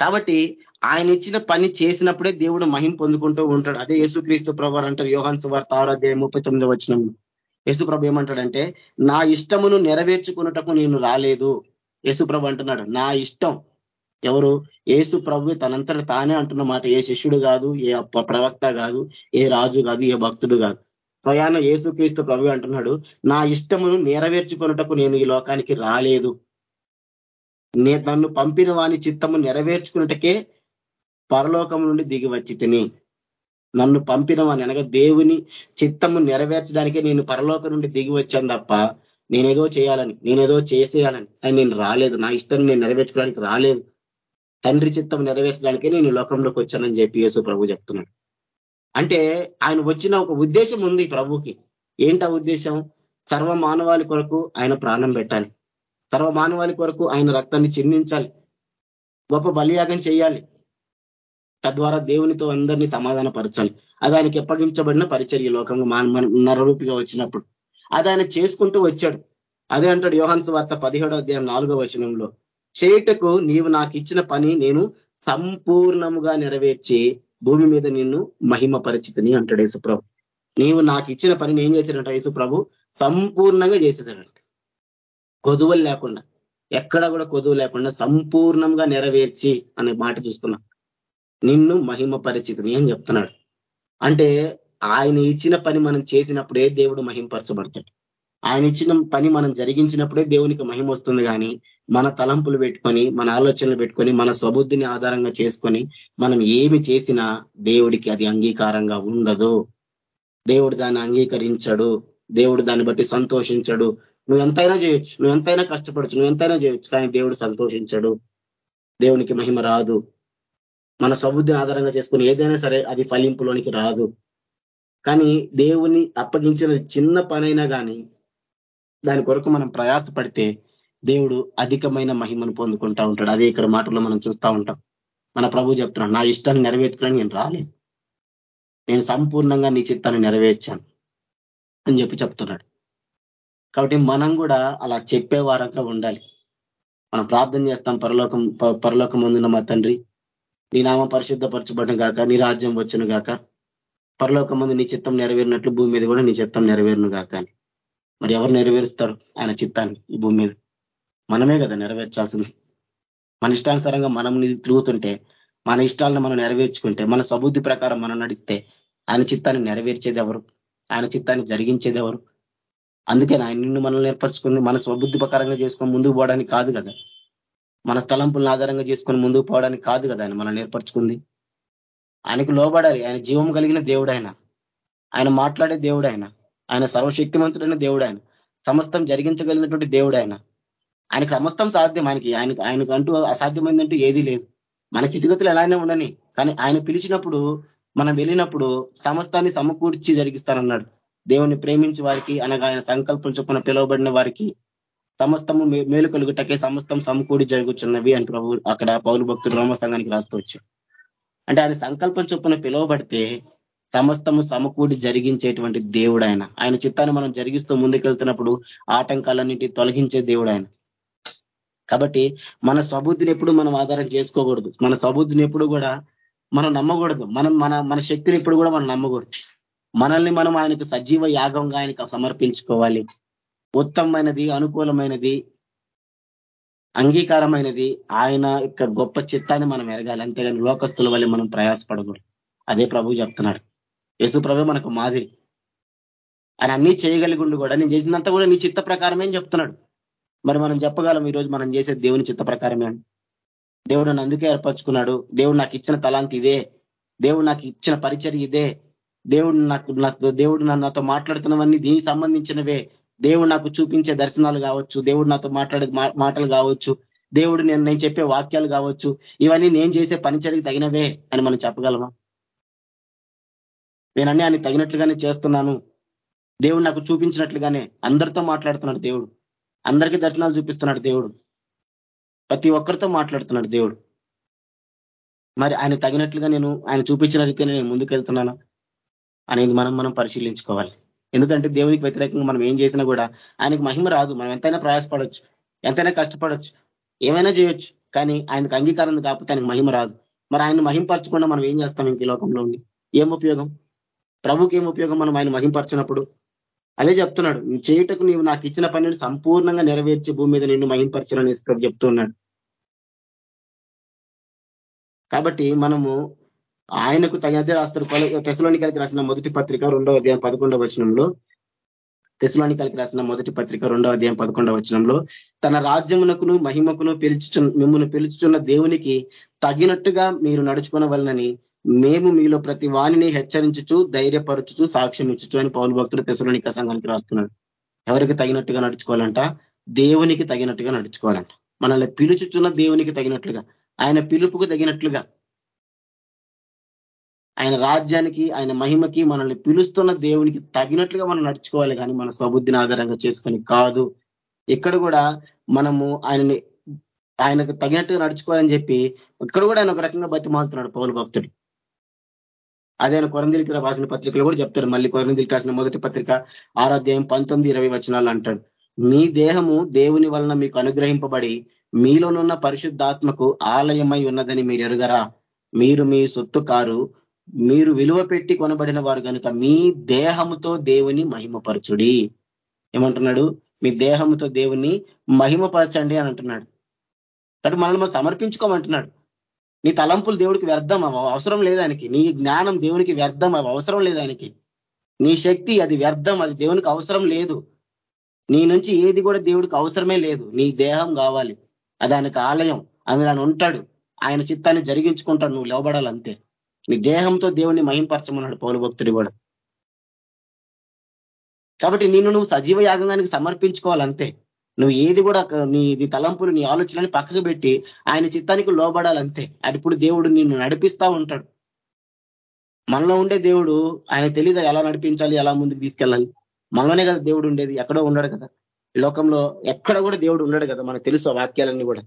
కాబట్టి ఆయన ఇచ్చిన పని చేసినప్పుడే దేవుడు మహిం పొందుకుంటూ ఉంటాడు. అదే యేసుక్రీస్తు ప్రభు అంటారు యోహాన్ సువార్త ఆరాధ్యాయ ముప్పై తొమ్మిది వచ్చిన యేసుప్రభు ఏమంటాడంటే నా ఇష్టమును నెరవేర్చుకున్నటకు నేను రాలేదు. యేసుప్రభు అంటున్నాడు నా ఇష్టం. ఎవరు? ఏసు ప్రభు తనంతట తానే అంటున్న మాట. ఏ శిష్యుడు కాదు ఏ ప్రవక్త కాదు ఏ రాజు కాదు ఏ భక్తుడు కాదు. స్వయాన ఏసుక్రీస్తు ప్రభు అంటున్నాడు నా ఇష్టమును నెరవేర్చుకున్నటకు నేను ఈ లోకానికి రాలేదు. నే నన్ను పంపిన వాని చిత్తము నెరవేర్చుకున్నటకే పరలోకం నుండి దిగి వచ్చి తిని. నన్ను పంపినవని అనగా దేవుని చిత్తము నెరవేర్చడానికే నేను పరలోక నుండి దిగి వచ్చాను తప్ప నేనేదో చేయాలని నేనేదో చేసేయాలని అని నేను రాలేదు. నా ఇష్టం నేను నెరవేర్చుకోవడానికి రాలేదు. తండ్రి చిత్తం నెరవేర్చడానికే నేను లోకంలోకి వచ్చానని చెప్పి యేసు ప్రభు చెప్తున్నాడు. అంటే ఆయన వచ్చిన ఒక ఉద్దేశం ఉంది ప్రభుకి ఏంటి ఉద్దేశం? సర్వ మానవాళి కొరకు ఆయన ప్రాణం పెట్టాలి. సర్వ మానవాళి కొరకు ఆయన రక్తాన్ని చిందించాలి. గొప్ప బలియాగం చేయాలి. తద్వారా దేవునితో అందరినీ సమాధాన పరచాలి అది ఆయనకి ఎప్పగించబడిన పరిచర్య లోకంగా నరరూపిగా వచ్చినప్పుడు. అది ఆయన చేసుకుంటూ వచ్చాడు. అదే అంటాడు యోహాన్స్ వార్త పదిహేడో అధ్యాయం నాలుగో వచనంలో. చేయటకు నీవు నాకు ఇచ్చిన పని నేను సంపూర్ణముగా నెరవేర్చి భూమి మీద నిన్ను మహిమ పరిచితిని అంటాడు యేసుప్రభు. నీవు నాకు ఇచ్చిన పని ఏం చేశాడంట యేసుప్రభు. సంపూర్ణంగా చేసేసాడంట కొదువలు లేకుండా ఎక్కడ కూడా కొదువు లేకుండా సంపూర్ణంగా నెరవేర్చి అనే మాట చూస్తున్నా. నిన్ను మహిమ పరిచితిని అని చెప్తున్నాడు. అంటే ఆయన ఇచ్చిన పని మనం చేసినప్పుడే దేవుడు మహింపరచబడతాడు. ఆయన ఇచ్చిన పని మనం జరిగించినప్పుడే దేవునికి మహిమ వస్తుంది కానీ మన తలంపులు పెట్టుకొని మన ఆలోచనలు పెట్టుకొని మన స్వబుద్ధిని ఆధారంగా చేసుకొని మనం ఏమి చేసినా దేవుడికి అది అంగీకారంగా ఉండదు. దేవుడు దాన్ని అంగీకరించడు. దేవుడు దాన్ని బట్టి సంతోషించడు. నువ్వు ఎంతైనా చేయొచ్చు. నువ్వు ఎంతైనా కష్టపడచ్చు. నువ్వు ఎంతైనా చేయొచ్చు. కానీ దేవుడు సంతోషించడు. దేవునికి మహిమ రాదు. మన సబుద్ధిని ఆధారంగా చేసుకుని ఏదైనా సరే అది ఫలింపులోనికి రాదు. కానీ దేవుని అప్పగించిన చిన్న పనైనా కానీ దాని కొరకు మనం ప్రయాస పడితే దేవుడు అధికమైన మహిమను పొందుకుంటా ఉంటాడు. అదే ఇక్కడ మాటల్లో మనం చూస్తూ ఉంటాం. మన ప్రభు చెప్తున్నాడు నా ఇష్టాన్ని నెరవేర్చుకుని నేను రాలేదు. నేను సంపూర్ణంగా నీ చిత్తాన్ని నెరవేర్చాను అని చెప్పి చెప్తున్నాడు. కాబట్టి మనం కూడా అలా చెప్పే వారంగా ఉండాలి. మనం ప్రార్థన చేస్తాం పరలోకం పరలోకం ముందున్న మా తండ్రి. నీ నామం పరిశుద్ధపరచబడిన గాక నీ రాజ్యం వచ్చును గాక. పరలోక ముందు నీ చిత్తం నెరవేరినట్లు భూమి మీద కూడా నీ చిత్తం నెరవేరును గాక అని. మరి ఎవరు నెరవేరుస్తారు? ఆయన చిత్తాన్ని ఈ భూమి మీద. మనమే కదా నెరవేర్చాల్సింది. మన ఇష్టానుసారంగా మనం తిరుగుతుంటే మన ఇష్టాలను మనం నెరవేర్చుకుంటే మన సబుద్ధి ప్రకారం మనం నడిస్తే ఆయన చిత్తాన్ని నెరవేర్చేది ఎవరు? ఆయన చిత్తాన్ని జరిగించేది ఎవరు? అందుకే ఆయన నిన్ను మనల్ని ఏర్పరచుకుని మన స్వబుద్ధి ప్రకారంగా చేసుకొని ముందుకు పోవడానికి కాదు కదా. మన స్థలంపులను ఆధారంగా చేసుకొని ముందుకు పోవడానికి కాదు కదా ఆయన మనం ఏర్పరచుకుంది. ఆయనకు లోబడాలి. ఆయన జీవం కలిగిన దేవుడు ఆయన ఆయన మాట్లాడే దేవుడు ఆయన ఆయన సర్వశక్తివంతుడైన దేవుడు ఆయన సమస్తం జరిగించగలిగినటువంటి దేవుడు ఆయన ఆయనకు సమస్తం సాధ్యం ఆయనకి. ఆయనకు ఆయనకు అంటూ అసాధ్యమైందంటూ ఏదీ లేదు. మన స్థితిగతులు ఎలానే ఉండని కానీ ఆయన పిలిచినప్పుడు మనం వెళ్ళినప్పుడు సమస్తాన్ని సమకూర్చి జరిగిస్తానన్నాడు. దేవుణ్ణి ప్రేమించి వారికి అనగా ఆయన సంకల్పం చొప్పున పిలువబడిన వారికి సమస్తము మేలు కలుగుటకే సమస్తం సమకూడి జరుగుతున్నవి అని ప్రభు అక్కడ పౌరు భక్తులు రోమ సంఘానికి రాస్తూ వచ్చాడు అంటే ఆయన సంకల్పం చొప్పున పిలువబడితే సమస్తము సమకూడి జరిగించేటువంటి దేవుడు ఆయన. ఆయన చిత్తాన్ని మనం జరిగిస్తూ ముందుకెళ్తున్నప్పుడు ఆటంకాలన్నింటి తొలగించే దేవుడు ఆయన. కాబట్టి మన స్వబుద్ధిని ఎప్పుడు మనం ఆధారం చేసుకోకూడదు. మన స్వబుద్ధిని ఎప్పుడు కూడా మనం నమ్మకూడదు. మనం మన మన శక్తిని ఎప్పుడు కూడా మనం నమ్మకూడదు. మనల్ని మనం ఆయనకు సజీవ యాగంగా ఆయనకు సమర్పించుకోవాలి. ఉత్తమమైనది అనుకూలమైనది అంగీకారమైనది ఆయన యొక్క గొప్ప చిత్తాన్ని మనం ఎరగాలి. అంతేగాని లోకస్తుల వల్ల మనం ప్రయాసపడకూడదు. అదే ప్రభు చెప్తున్నాడు. యేసు ప్రభు మనకు మాదిరి. ఆయన అన్నీ చేయగలిగి కూడా. నేను చేసినంత కూడా నీ చిత్త ప్రకారమే చెప్తున్నాడు. మరి మనం చెప్పగలం ఈరోజు మనం చేసే దేవుని చిత్త ప్రకారమే అని. దేవుడు నన్ను అందుకే ఏర్పరచుకున్నాడు. దేవుడు నాకు ఇచ్చిన తలాంతి ఇదే. దేవుడు నాకు ఇచ్చిన పరిచర్య ఇదే. దేవుడు నాకు నాకు దేవుడు నన్ను నాతో మాట్లాడుతున్నవన్నీ దీనికి సంబంధించినవే. దేవుడు నాకు చూపించే దర్శనాలు కావచ్చు దేవుడు నాతో మాట్లాడే మాటలు కావచ్చు దేవుడు నేను నేను చెప్పే వాక్యాలు కావచ్చు ఇవన్నీ నేను చేసే పనిచరికి తగినవే అని మనం చెప్పగలమా? నేనన్నీ ఆయన తగినట్లుగానే చేస్తున్నాను. దేవుడు నాకు చూపించినట్లుగానే అందరితో మాట్లాడుతున్నాడు దేవుడు. అందరికీ దర్శనాలు చూపిస్తున్నాడు దేవుడు. ప్రతి ఒక్కరితో మాట్లాడుతున్నాడు దేవుడు. మరి ఆయన తగినట్లుగా నేను ఆయన చూపించిన రీతిని నేను ముందుకెళ్తున్నాను? అనేది మనం మనం పరిశీలించుకోవాలి. ఎందుకంటే దేవునికి వ్యతిరేకంగా మనం ఏం చేసినా కూడా ఆయనకు మహిమ రాదు. మనం ఎంతైనా ప్రయాసపడొచ్చు ఎంతైనా కష్టపడొచ్చు ఏమైనా చేయొచ్చు కానీ ఆయనకు అంగీకారం కాకపోతే ఆయనకు మహిమ రాదు. మరి ఆయన మహింపరచకుండా మనం ఏం చేస్తాం ఇంక లోకంలో ఉండి? ఏం ఉపయోగం? ప్రభుకి ఏం ఉపయోగం మనం ఆయన మహింపరచినప్పుడు? అదే చెప్తున్నాడు చేయుటకు నీవు నాకు ఇచ్చిన పనిని సంపూర్ణంగా నెరవేర్చే భూమి మీద నిన్ను మహింపరచాలని చెప్తున్నాడు కాబట్టి మనము ఆయనకు తగినదే రాస్తారు. తెసలోనికలకి రాసిన మొదటి పత్రిక రెండవ అధ్యాయం పదకొండవ వచనంలో తెసలోనికలకి రాసిన మొదటి పత్రిక రెండవ అధ్యాయం పదకొండవ వచనంలో తన రాజ్యమునకును మహిమకును పిలుచు మిమ్మల్ని పిలుచుచున్న దేవునికి తగినట్టుగా మీరు నడుచుకునవలనని మేము మీలో ప్రతి వాణిని హెచ్చరించుచు ధైర్యపరచుచు సాక్ష్యం ఇచ్చుచు అని పౌరు భక్తులు తెసలోనిక సంఘానికి రాస్తున్నాడు. ఎవరికి తగినట్టుగా నడుచుకోవాలంట? దేవునికి తగినట్టుగా నడుచుకోవాలంట. మనల్ని పిలుచుచున్న దేవునికి తగినట్లుగా ఆయన పిలుపుకు తగినట్లుగా ఆయన రాజ్యానికి ఆయన మహిమకి మనల్ని పిలుస్తున్న దేవునికి తగినట్లుగా మనం నడుచుకోవాలి కానీ మన స్వబుద్ధిని ఆధారంగా చేసుకొని కాదు. ఇక్కడ కూడా మనము ఆయనని ఆయనకు తగినట్టుగా నడుచుకోవాలని చెప్పి ఇక్కడ కూడా ఆయన ఒక రకంగా బతిమాలుతున్నాడు పౌరు భక్తుడు. అదే ఆయన కొరందిలికి రాసిన పత్రికలు కూడా చెప్తారు. మళ్ళీ కొరందిలికి రాసిన మొదటి పత్రిక ఆరాధ్యాయం పంతొమ్మిది ఇరవై వచనాలు అంటాడు. మీ దేహము దేవుని వలన మీకు అనుగ్రహింపబడి మీలోనున్న పరిశుద్ధాత్మకు ఆలయమై ఉన్నదని మీరు ఎరుగరా? మీరు మీ సొత్తు కారు మీరు విలువ పెట్టి కొనబడిన వారు కనుక మీ దేహముతో దేవుని మహిమపరచుడి. ఏమంటున్నాడు? మీ దేహముతో దేవుని మహిమపరచండి అని అంటున్నాడు. కాబట్టి మనల్ని మనం సమర్పించుకోమంటున్నాడు. నీ తలంపులు దేవుడికి వ్యర్థం అవసరం లేదానికి నీ జ్ఞానం దేవునికి వ్యర్థం అవి అవసరం లేదానికి నీ శక్తి అది వ్యర్థం. అది దేవునికి అవసరం లేదు. నీ నుంచి ఏది కూడా దేవుడికి అవసరమే లేదు. నీ దేహం కావాలి. అది ఆయనకు ఆలయం. అందులో ఉంటాడు. ఆయన చిత్తాన్ని జరిగించుకుంటాడు. నువ్వు లోబడాలంతే నీ దేహంతో దేవుని మహింపరచమన్నాడు పౌరు భక్తుడి కూడా. కాబట్టి నిన్ను నువ్వు సజీవ యాగంగానికి సమర్పించుకోవాలంతే. నువ్వు ఏది కూడా నీ నీ తలంపులు నీ ఆలోచనని పక్కకు పెట్టి ఆయన చిత్తానికి లోబడాలంతే. అప్పుడు దేవుడు నిన్ను నడిపిస్తా ఉంటాడు. మనలో ఉండే దేవుడు ఆయన తెలియదు ఎలా నడిపించాలి ఎలా ముందుకు తీసుకెళ్ళాలి? మనలోనే కదా దేవుడు ఉండేది ఎక్కడో ఉన్నాడు కదా. లోకంలో ఎక్కడ కూడా దేవుడు ఉన్నాడు కదా మనకు తెలుసు ఆ వాక్యాలన్నీ కూడా.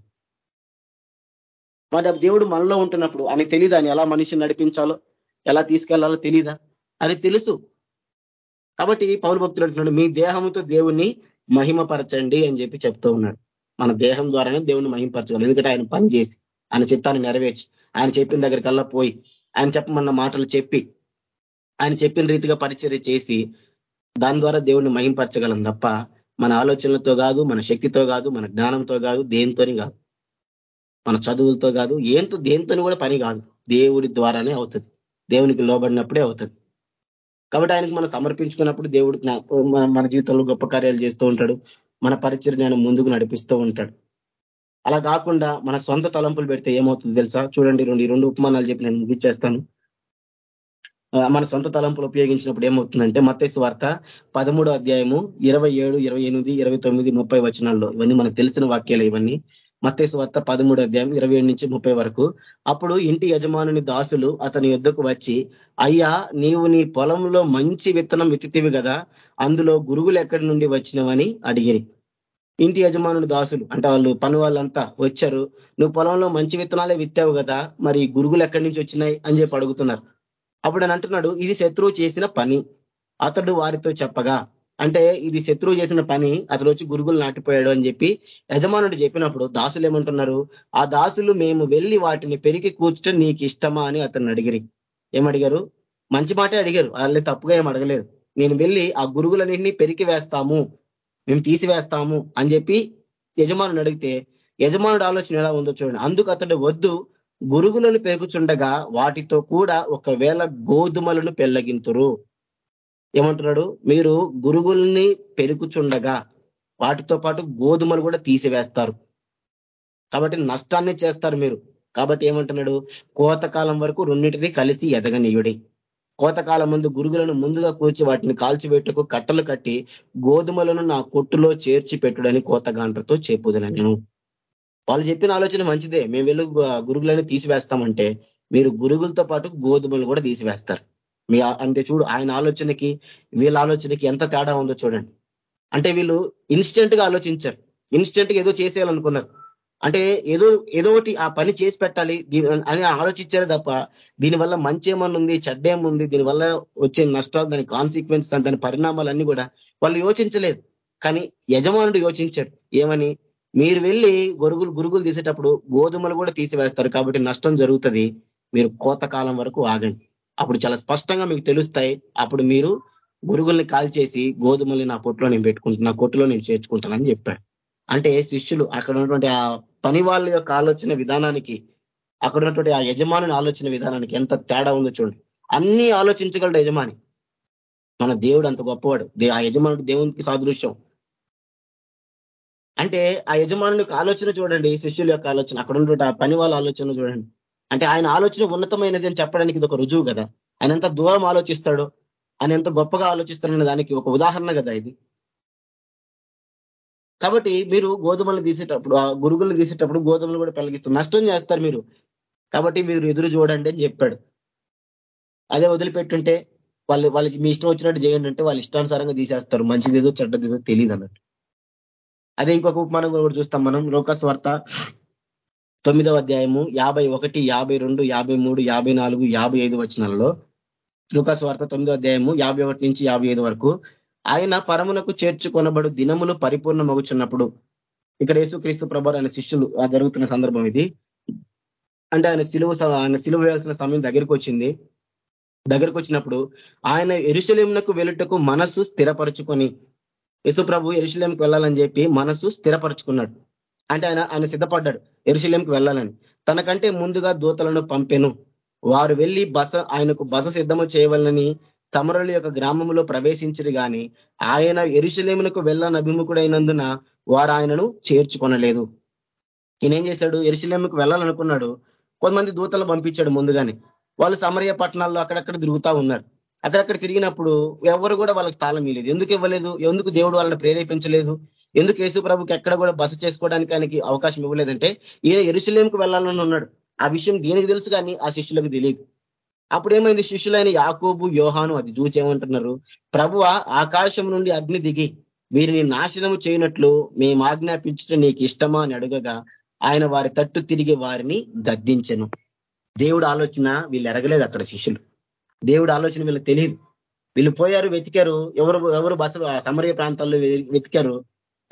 మరి దేవుడు మనలో ఉంటున్నప్పుడు అని తెలియదు ఆయన ఎలా మనిషిని నడిపించాలో? ఎలా తీసుకెళ్ళాలో తెలీదా? అని తెలుసు. కాబట్టి పౌరు భక్తులు అంటున్నాడు మీ దేహంతో దేవుణ్ణి మహిమపరచండి అని చెప్పి చెప్తూ ఉన్నాడు. మన దేహం ద్వారానే దేవుని మహిమపరచాలి ఎందుకంటే ఆయన పని చేసి ఆయన చిత్తాన్ని నెరవేర్చి ఆయన చెప్పిన దగ్గరికల్లా పోయి ఆయన చెప్పమన్న మాటలు చెప్పి ఆయన చెప్పిన రీతిగా పరిచర్య చేసి దాని ద్వారా దేవుణ్ణి మహింపరచగలం తప్ప మన ఆలోచనలతో కాదు మన శక్తితో కాదు మన జ్ఞానంతో కాదు దేనితోని కాదు. మన చదువులతో కాదు ఏంతో దేంతో కూడా పని కాదు. దేవుడి ద్వారానే అవుతుంది. దేవునికి లోబడినప్పుడే అవుతుంది. కాబట్టి ఆయనకు మనం సమర్పించుకున్నప్పుడు దేవుడు మన జీవితంలో గొప్ప కార్యాలు చేస్తూ ఉంటాడు. మన పరిచయం ఆయన ముందుకు నడిపిస్తూ ఉంటాడు. అలా కాకుండా మన సొంత తలంపులు పెడితే ఏమవుతుంది తెలుసా? చూడండి రెండు ఈ రెండు ఉపమానాలు చెప్పి నేను ముగించేస్తాను మన సొంత తలంపులు ఉపయోగించినప్పుడు ఏమవుతుందంటే మత్స్సు వార్త పదమూడో అధ్యాయము ఇరవై ఏడు ఇరవై ఎనిమిది ఇరవై తొమ్మిది ముప్పై వచనాల్లో ఇవన్నీ మనకు తెలిసిన వాక్యాలు ఇవన్నీ. మత్తేసు వార్త పదమూడు అధ్యాయం ఇరవై ఏడు నుంచి ముప్పై వరకు. అప్పుడు ఇంటి యజమానుని దాసులు అతని యుద్ధకు వచ్చి అయ్యా నీవు నీ పొలంలో మంచి విత్తనం విత్తితివి కదా అందులో గురువులు ఎక్కడి నుండి వచ్చినవని అడిగిరి. ఇంటి యజమానుడు దాసులు అంటే వాళ్ళు పని వాళ్ళంతా వచ్చారు నువ్వు పొలంలో మంచి విత్తనాలే విత్తావు కదా మరి గురుగులు ఎక్కడి నుంచి వచ్చినాయి? అని చెప్పి అడుగుతున్నారు. అప్పుడు అని అంటున్నాడు ఇది శత్రువు చేసిన పని. అతడు వారితో చెప్పగా అంటే ఇది శత్రువు చేసిన పని అతడు వచ్చి గురుగులు నాటిపోయాడు అని చెప్పి యజమానుడు చెప్పినప్పుడు దాసులు ఏమంటున్నారు? ఆ దాసులు మేము వెళ్ళి వాటిని పెరిగి కూర్చడం నీకు ఇష్టమా అని అతన్ని అడిగిరి. ఏమడిగారు? మంచి మాటే అడిగారు. వాళ్ళని తప్పుగా ఏం అడగలేదు. నేను వెళ్ళి ఆ గురుగులన్నింటినీ పెరికి వేస్తాము. మేము తీసివేస్తాము అని చెప్పి యజమానుని అడిగితే యజమానుడు ఆలోచన ఎలా ఉందో చూడండి. అందుకు అతడు వద్దు గురుగులను పెరుగుచుండగా వాటితో కూడా ఒకవేళ గోధుమలను పెళ్ళగింతురు. ఏమంటున్నాడు? మీరు గురుగుల్ని పెరుగుచుండగా వాటితో పాటు గోధుమలు కూడా తీసివేస్తారు. కాబట్టి నష్టాన్ని చేస్తారు మీరు. కాబట్టి ఏమంటున్నాడు? కోతకాలం వరకు రెండింటినీ కలిసి ఎదగనీయుడి. కోతకాలం ముందు గురుగులను ముందుగా కూర్చి వాటిని కాల్చిపెట్టుకు కట్టలు కట్టి గోధుమలను నా కొట్టులో చేర్చి పెట్టుడని కోతగాండ్రతో చెప్పుదన నేను. వాళ్ళు చెప్పిన ఆలోచన మంచిదే. మేము వెళ్ళి గురుగులను తీసివేస్తామంటే మీరు గురుగులతో పాటు గోధుమలు కూడా తీసివేస్తారు. మీ అంటే చూడు ఆయన ఆలోచనకి వీళ్ళ ఆలోచనకి ఎంత తేడా ఉందో చూడండి. అంటే వీళ్ళు ఇన్స్టెంట్గా ఆలోచించారు. ఇన్స్టెంట్గా ఏదో చేసేయాలనుకున్నారు. అంటే ఏదో ఏదో ఒకటి ఆ పని చేసి పెట్టాలి అని ఆలోచించారు తప్ప దీనివల్ల మంచి ఏమన్నా చెడ్డ ఏముంది దీనివల్ల వచ్చే నష్టాలు దాని కాన్సిక్వెన్స్ దాని పరిణామాలన్నీ కూడా వాళ్ళు యోచించలేదు. కానీ యజమానుడు యోచించాడు. ఏమని? మీరు వెళ్ళి గొరుగులు గురుగులు తీసేటప్పుడు గోధుమలు కూడా తీసివేస్తారు కాబట్టి నష్టం జరుగుతుంది. మీరు కోత కాలం వరకు ఆగండి. అప్పుడు చాలా స్పష్టంగా మీకు తెలుస్తాయి. అప్పుడు మీరు గురుగుల్ని కాల్చేసి గోధుమల్ని నా పొట్టులో నేను పెట్టుకుంటున్నా కొట్టులో నేను చేర్చుకుంటానని చెప్పాడు అంటే శిష్యులు అక్కడ ఉన్నటువంటి ఆ పని వాళ్ళ యొక్క ఆలోచన విధానానికి అక్కడ ఉన్నటువంటి ఆ యజమానుని ఆలోచన విధానానికి ఎంత తేడా ఉందో చూడండి. అన్ని ఆలోచించగలడు యజమాని. మన దేవుడు అంత గొప్పవాడు. ఆ యజమానుడు దేవునికి సాదృశ్యం. అంటే ఆ యజమానుని ఆలోచన చూడండి శిష్యుల యొక్క ఆలోచన అక్కడ ఉన్నటువంటి ఆ పని వాళ్ళ ఆలోచన చూడండి. అంటే ఆయన ఆలోచన ఉన్నతమైనది అని చెప్పడానికి ఇది ఒక రుజువు కదా. ఆయన ఎంత దూరం ఆలోచిస్తాడో ఆయన ఎంత గొప్పగా ఆలోచిస్తాడనే దానికి ఒక ఉదాహరణ కదా ఇది. కాబట్టి మీరు గోధుమలు తీసేటప్పుడు ఆ గురుగులను తీసేటప్పుడు గోధుమలు కూడా పెలిగిస్తారు నష్టం చేస్తారు మీరు. కాబట్టి మీరు ఎదురు చూడండి అని చెప్పాడు. అదే వదిలిపెట్టుంటే వాళ్ళు వాళ్ళకి మీ ఇష్టం వచ్చినట్టు చేయండి అంటే వాళ్ళు ఇష్టానుసారంగా తీసేస్తారు. మంచిదేదో చెడ్డదేదో తెలియదు అన్నట్టు. అదే ఇంకొక ఉపమానం కూడా చూస్తాం మనం. లోకస్వార్త తొమ్మిదవ అధ్యాయము యాభై ఒకటి యాభై రెండు యాభై మూడు యాభై నాలుగు యాభై ఐదు వచనాలలో లూకాస్ వార్త తొమ్మిదో అధ్యాయము యాభై ఒకటి నుంచి యాభై ఐదు వరకు ఆయన పరమునకు చేర్చుకొనబడు దినములు పరిపూర్ణమగుచున్నప్పుడు. ఇక్కడ యేసుక్రీస్తు ప్రభు ఆయన శిష్యులు జరుగుతున్న సందర్భం ఇది. అంటే ఆయన సిలువ ఆయన సిలువ వేయాల్సిన సమయం దగ్గరికి వచ్చింది. దగ్గరకు వచ్చినప్పుడు ఆయన ఎరుశలేమునకు వెళ్ళుటకు మనసు స్థిరపరుచుకొని యేసు ప్రభు ఎరుశలేంకి వెళ్ళాలని చెప్పి మనసు స్థిరపరుచుకున్నాడు. అంటే ఆయన ఆయన సిద్ధపడ్డాడు. ఎరుశల్యంకి వెళ్ళాలని. తనకంటే ముందుగా దూతలను పంపెను. వారు వెళ్ళి బస ఆయనకు బస సిద్ధము చేయవలనని సమరుల యొక్క గ్రామంలో ప్రవేశించరు కానీ ఆయన ఎరుశలేమునకు వెళ్ళని అభిముఖుడైనందున వారు ఆయనను చేర్చుకొనలేదు. ఈయనేం చేశాడు? ఎరుశలేముకు వెళ్ళాలనుకున్నాడు. కొంతమంది దూతలు పంపించాడు ముందుగానే. వాళ్ళు సమరయ పట్టణాల్లో అక్కడక్కడ తిరుగుతా ఉన్నారు. అక్కడక్కడ తిరిగినప్పుడు ఎవరు కూడా వాళ్ళకి స్థానం ఇవ్వలేదు ఎందుకు ఇవ్వలేదు? ఎందుకు దేవుడు వాళ్ళని ప్రేరేపించలేదు? ఎందుకు యేసు ప్రభుకి ఎక్కడ కూడా బస చేసుకోవడానికి ఆయనకి అవకాశం ఇవ్వలేదంటే ఈయన ఎరుసలేంకి వెళ్ళాలని ఉన్నాడు. ఆ విషయం దీనికి తెలుసు కానీ ఆ శిష్యులకు తెలియదు. అప్పుడు ఏమైంది శిష్యులైన యాకోబు యోహాను అది చూచేమంటున్నారు. ప్రభువ ఆకాశం నుండి అగ్ని దిగి వీరిని నాశనము చేయనట్లు మేము ఆజ్ఞాపించడం నీకు ఇష్టమా అని అడగగా ఆయన వారి తట్టు తిరిగి వారిని గద్దించను. దేవుడు ఆలోచన వీళ్ళు ఎరగలేదు అక్కడ శిష్యులు. దేవుడు ఆలోచన వీళ్ళకి తెలియదు. వీళ్ళు పోయారు వెతికారు. ఎవరు ఎవరు బస సమరయ ప్రాంతాల్లో వెతికారు.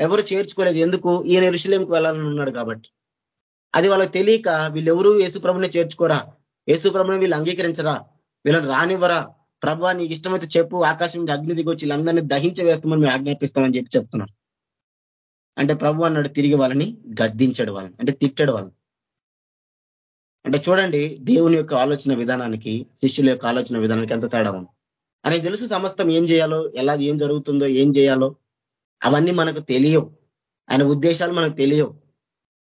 ఎవరు చేర్చుకోలేదు. ఎందుకు? ఈయన ఋషులేంకి వెళ్ళాలని ఉన్నాడు కాబట్టి. అది వాళ్ళకి తెలియక వీళ్ళెవరూ యేసుప్రభుని చేర్చుకోరా? యేసుప్రభుని వీళ్ళు అంగీకరించరా? వీళ్ళని రానివ్వరా? ప్రభు నీకు ఇష్టమైతే చెప్పు. ఆకాశం నుంచి అగ్ని దిగొచ్చి వీళ్ళందరినీ దహించి వేస్తామని మేము ఆజ్ఞాపిస్తామని చెప్పి చెప్తున్నారు అంటే ప్రభు అన్నాడు తిరిగి వాళ్ళని గద్దించాడు వాళ్ళని. అంటే తిట్టాడు వాళ్ళని. అంటే చూడండి దేవుని యొక్క ఆలోచన విధానానికి శిష్యుల యొక్క ఆలోచన విధానానికి ఎంత తేడా ఉంది. అనేది తెలుసు సమస్తం ఏం చేయాలో ఎలా ఏం జరుగుతుందో ఏం చేయాలో. అవన్నీ మనకు తెలియవు. ఆయన ఉద్దేశాలు మనకు తెలియవు.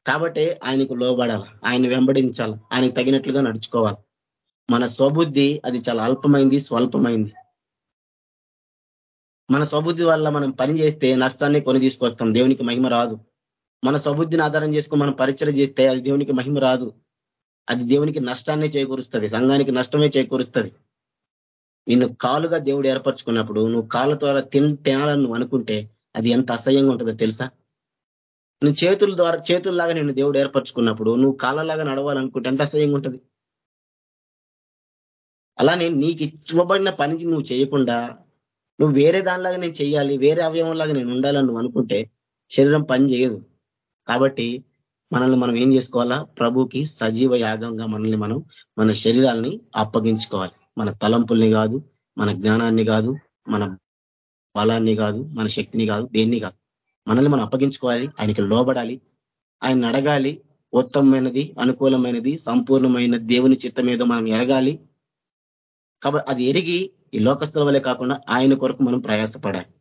కాబట్టి ఆయనకు లోబడాలి. ఆయన వెంబడించాలి. ఆయనకు తగినట్లుగా నడుచుకోవాలి. మన స్వబుద్ధి అది చాలా అల్పమైంది స్వల్పమైంది. మన స్వబుద్ధి వల్ల మనం పని చేస్తే నష్టాన్ని కొని తీసుకొస్తాం. దేవునికి మహిమ రాదు. మన స్వబుద్ధిని ఆధారం చేసుకుని మనం పరిచయం చేస్తే అది దేవునికి మహిమ రాదు. అది దేవునికి నష్టాన్ని చేకూరుస్తుంది. సంఘానికి నష్టమే చేకూరుస్తుంది. నిన్ను కాలుగా దేవుడు ఏర్పరచుకున్నప్పుడు నువ్వు కాళ్ళ ద్వారా తిన్ తినాలని నువ్వు అనుకుంటే అది ఎంత అసహ్యంగా ఉంటుందో తెలుసా? నువ్వు చేతుల ద్వారా చేతుల్లాగా నేను దేవుడు ఏర్పరచుకున్నప్పుడు నువ్వు కాళ్ళలాగా నడవాలనుకుంటే ఎంత అసహ్యంగా ఉంటుంది? అలానే నీకు ఇవ్వబడిన పని నువ్వు చేయకుండా నువ్వు వేరే దానిలాగా నేను చేయాలి వేరే అవయవంలాగా నేను ఉండాలని నువ్వు అనుకుంటే శరీరం పని చేయదు. కాబట్టి మనల్ని మనం ఏం చేసుకోవాలా? ప్రభుకి సజీవ యాగంగా మనల్ని మనం మన శరీరాల్ని అప్పగించుకోవాలి. మన తలంపుల్ని కాదు మన జ్ఞానాన్ని కాదు మన బలాన్ని కాదు మన శక్తిని కాదు దేన్ని కాదు. మనల్ని మనం అప్పగించుకోవాలి ఆయనకి లోబడాలి ఆయన అడగాలి ఉత్తమమైనది అనుకూలమైనది సంపూర్ణమైన దేవుని చిత్తం ఏదో మనం ఎరగాలి. కాబట్టి అది ఎరిగి ఈ లోకస్తుల వల్లే కాకుండా ఆయన కొరకు మనం ప్రయాసపడాలి.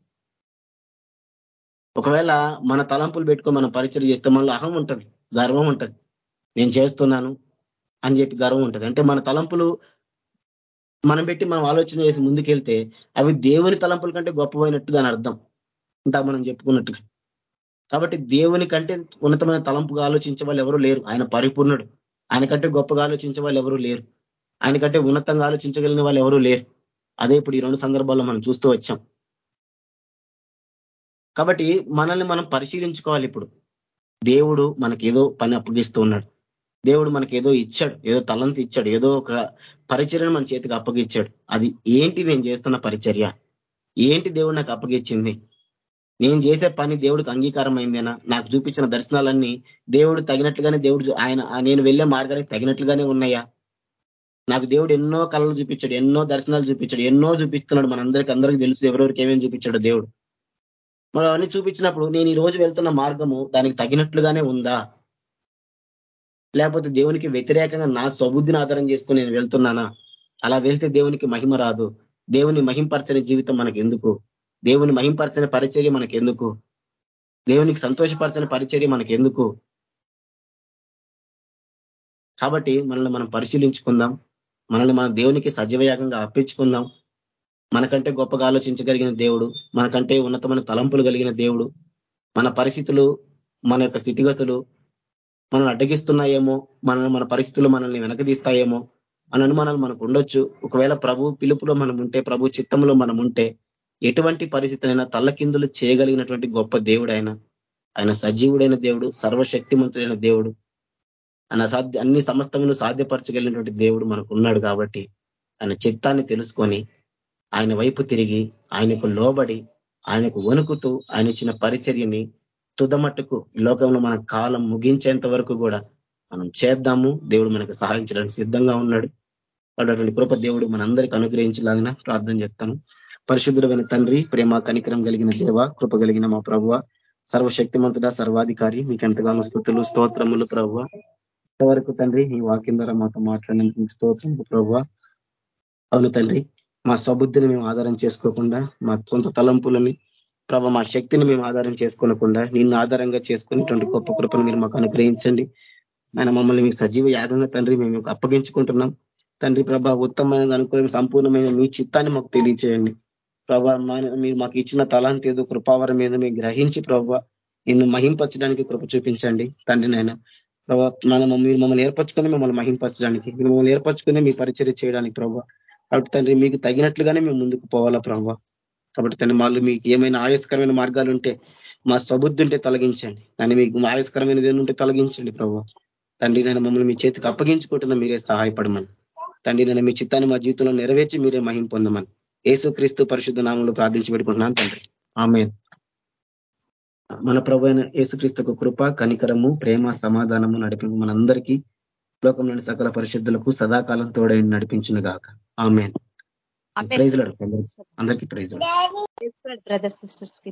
ఒకవేళ మన తలంపులు పెట్టుకొని మనం పరిచయం చేస్తే మనలో అహం ఉంటుంది గర్వం ఉంటుంది. నేను చేస్తున్నాను అని చెప్పి గర్వం ఉంటుంది. అంటే మన తలంపులు మనం పెట్టి మనం ఆలోచన చేసి ముందుకెళ్తే అవి దేవుని తలంపుల కంటే గొప్పమైనట్టు దాని అర్థం. ఇంత మనం చెప్పుకున్నట్టుగా. కాబట్టి దేవుని కంటే ఉన్నతమైన తలంపుగా ఆలోచించే వాళ్ళు ఎవరూ లేరు. ఆయన పరిపూర్ణుడు. ఆయన కంటే గొప్పగా ఆలోచించే వాళ్ళు ఎవరూ లేరు. ఆయన కంటే ఉన్నతంగా ఆలోచించగలిగిన వాళ్ళు ఎవరూ లేరు. అదే ఇప్పుడు ఈ రెండు సందర్భాల్లో మనం చూస్తూ వచ్చాం. కాబట్టి మనల్ని మనం పరిశీలించుకోవాలి ఇప్పుడు. దేవుడు మనకి ఏదో పని అప్పగిస్తూ ఉన్నాడు. దేవుడు మనకి ఏదో ఇచ్చాడు ఏదో తలంత ఇచ్చాడు ఏదో ఒక పరిచర్యను మన చేతికి అప్పగిచ్చాడు. అది ఏంటి నేను చేస్తున్న పరిచర్య? ఏంటి దేవుడు నాకు అప్పగించింది నేను చేసే పని దేవుడికి అంగీకారం నాకు చూపించిన దర్శనాలన్నీ దేవుడు తగినట్లుగానే దేవుడు ఆయన నేను వెళ్ళే మార్గానికి తగినట్లుగానే ఉన్నాయా? నాకు దేవుడు ఎన్నో కళలు చూపించాడు ఎన్నో దర్శనాలు చూపించాడు ఎన్నో చూపిస్తున్నాడు మనందరికి అందరికీ తెలుసు ఎవరెవరికి ఏమేమి చూపించాడు దేవుడు. మనం అన్ని చూపించినప్పుడు నేను ఈ రోజు వెళ్తున్న మార్గము దానికి తగినట్లుగానే ఉందా? లేకపోతే దేవునికి వ్యతిరేకంగా నా స్వబుద్ధిని ఆధారం చేసుకుని నేను వెళ్తున్నానా? అలా వెళ్తే దేవునికి మహిమ రాదు. దేవుని మహింపరచని జీవితం మనకి ఎందుకు దేవుని మహింపరచని పరిచర్య మనకి ఎందుకు దేవునికి సంతోషపరచని పరిచర్య మనకి ఎందుకు కాబట్టి మనల్ని మనం పరిశీలించుకుందాం. మనల్ని మన దేవునికి సజీవయాగంగా అర్పించుకుందాం. మనకంటే గొప్పగా ఆలోచించగలిగిన దేవుడు మనకంటే ఉన్నతమైన తలంపులు కలిగిన దేవుడు మన పరిస్థితులు మన యొక్క స్థితిగతులు మనల్ని అడ్డగిస్తున్నాయేమో మన మన పరిస్థితులు మనల్ని వెనకదీస్తాయేమో మన అనుమానాలు మనకు ఉండొచ్చు. ఒకవేళ ప్రభు పిలుపులో మనం ఉంటే ప్రభు చిత్తంలో మనం ఉంటే ఎటువంటి పరిస్థితినైనా తల్లకిందులు చేయగలిగినటువంటి గొప్ప దేవుడు ఆయన. ఆయన సజీవుడైన దేవుడు సర్వశక్తిమంతుడైన దేవుడు. ఆయన సాధ్య అన్ని సమస్తములు సాధ్యపరచగలిగినటువంటి దేవుడు మనకు ఉన్నాడు కాబట్టి ఆయన చిత్తాన్ని తెలుసుకొని ఆయన వైపు తిరిగి ఆయనకు లోబడి ఆయనకు వణుకుతూ ఆయన ఇచ్చిన పరిచర్యని తుదమట్టుకు లోకంలో మన కాలం ముగించేంత వరకు కూడా మనం చేద్దాము. దేవుడు మనకు సహాయించడానికి సిద్ధంగా ఉన్నాడు. అటువంటి కృప దేవుడు మనందరికీ అనుగ్రహించలాగిన ప్రార్థన చేస్తాను. పరిశుద్ధుడమైన తండ్రి ప్రేమ కనికరం కలిగిన దేవ కృప కలిగిన మా ప్రభువ సర్వశక్తిమంతుడ సర్వాధికారి మీకు ఎంతగానో స్థుతులు స్తోత్రములు ప్రభువ. ఇంతవరకు తండ్రి ఈ వాక్యం ద్వారా మాతో మాట్లాడినందుకు స్తోత్రము ప్రభు అవును తండ్రి మా స్వబుద్ధిని మేము ఆధారం చేసుకోకుండా మా సొంత తలంపులని ప్రభ మా శక్తిని మేము ఆధారం చేసుకోనకుండా నిన్ను ఆధారంగా చేసుకునేటువంటి గొప్ప కృపను మీరు మాకు అనుగ్రహించండి. ఆయన మమ్మల్ని మీకు సజీవ యాగంగా తండ్రి మేము అప్పగించుకుంటున్నాం. తండ్రి ప్రభ ఉత్తమమైన అనుకూలమైన సంపూర్ణమైన మీ చిత్తాన్ని మాకు తెలియచేయండి. ప్రభా మీరు మాకు ఇచ్చిన తలాంతి ఏదో కృపావరం ఏదో మీరు గ్రహించి ప్రభావ నిన్ను మహింపరచడానికి కృప చూపించండి. తండ్రి నాయన ప్రభా మనం మీరు మమ్మల్ని ఏర్పరచుకొని మిమ్మల్ని మహింపరచడానికి మీరు మమ్మల్ని ఏర్పరచుకొని మీ పరిచర్య చేయడానికి ప్రభావ కాబట్టి తండ్రి మీకు తగినట్లుగానే మేము ముందుకు పోవాలా ప్రభావ కాబట్టి తను మాలు మీకు ఏమైనా ఆయాస్కరమైన మార్గాలు ఉంటే మా స్వబుద్ధి ఉంటే తొలగించండి. నన్ను మీకు ఆయాస్కరమైనది ఉంటే తొలగించండి ప్రభు. తండ్రి నేను మమ్మల్ని మీ చేతికి అప్పగించుకుంటున్నా మీరే సహాయపడమని. తండ్రి నేను మీ చిత్తాన్ని మా జీవితంలో నెరవేర్చి మీరే మహిం పొందమని. ఏసు క్రీస్తు పరిశుద్ధ నామంలో ప్రార్థించి పెట్టుకుంటున్నాను తండ్రి. ఆమె మన ప్రభు అయిన యేసుక్రీస్తుకు కృప కనికరము ప్రేమ సమాధానము నడిపింపు మనందరికీ లోకంలోని సకల పరిశుద్ధులకు సదాకాలం తోడైన నడిపించిన గాక ఆమె ప్రైజ్ అందరికీ ప్రైజ్ బ్రదర్ సిస్టర్స్కి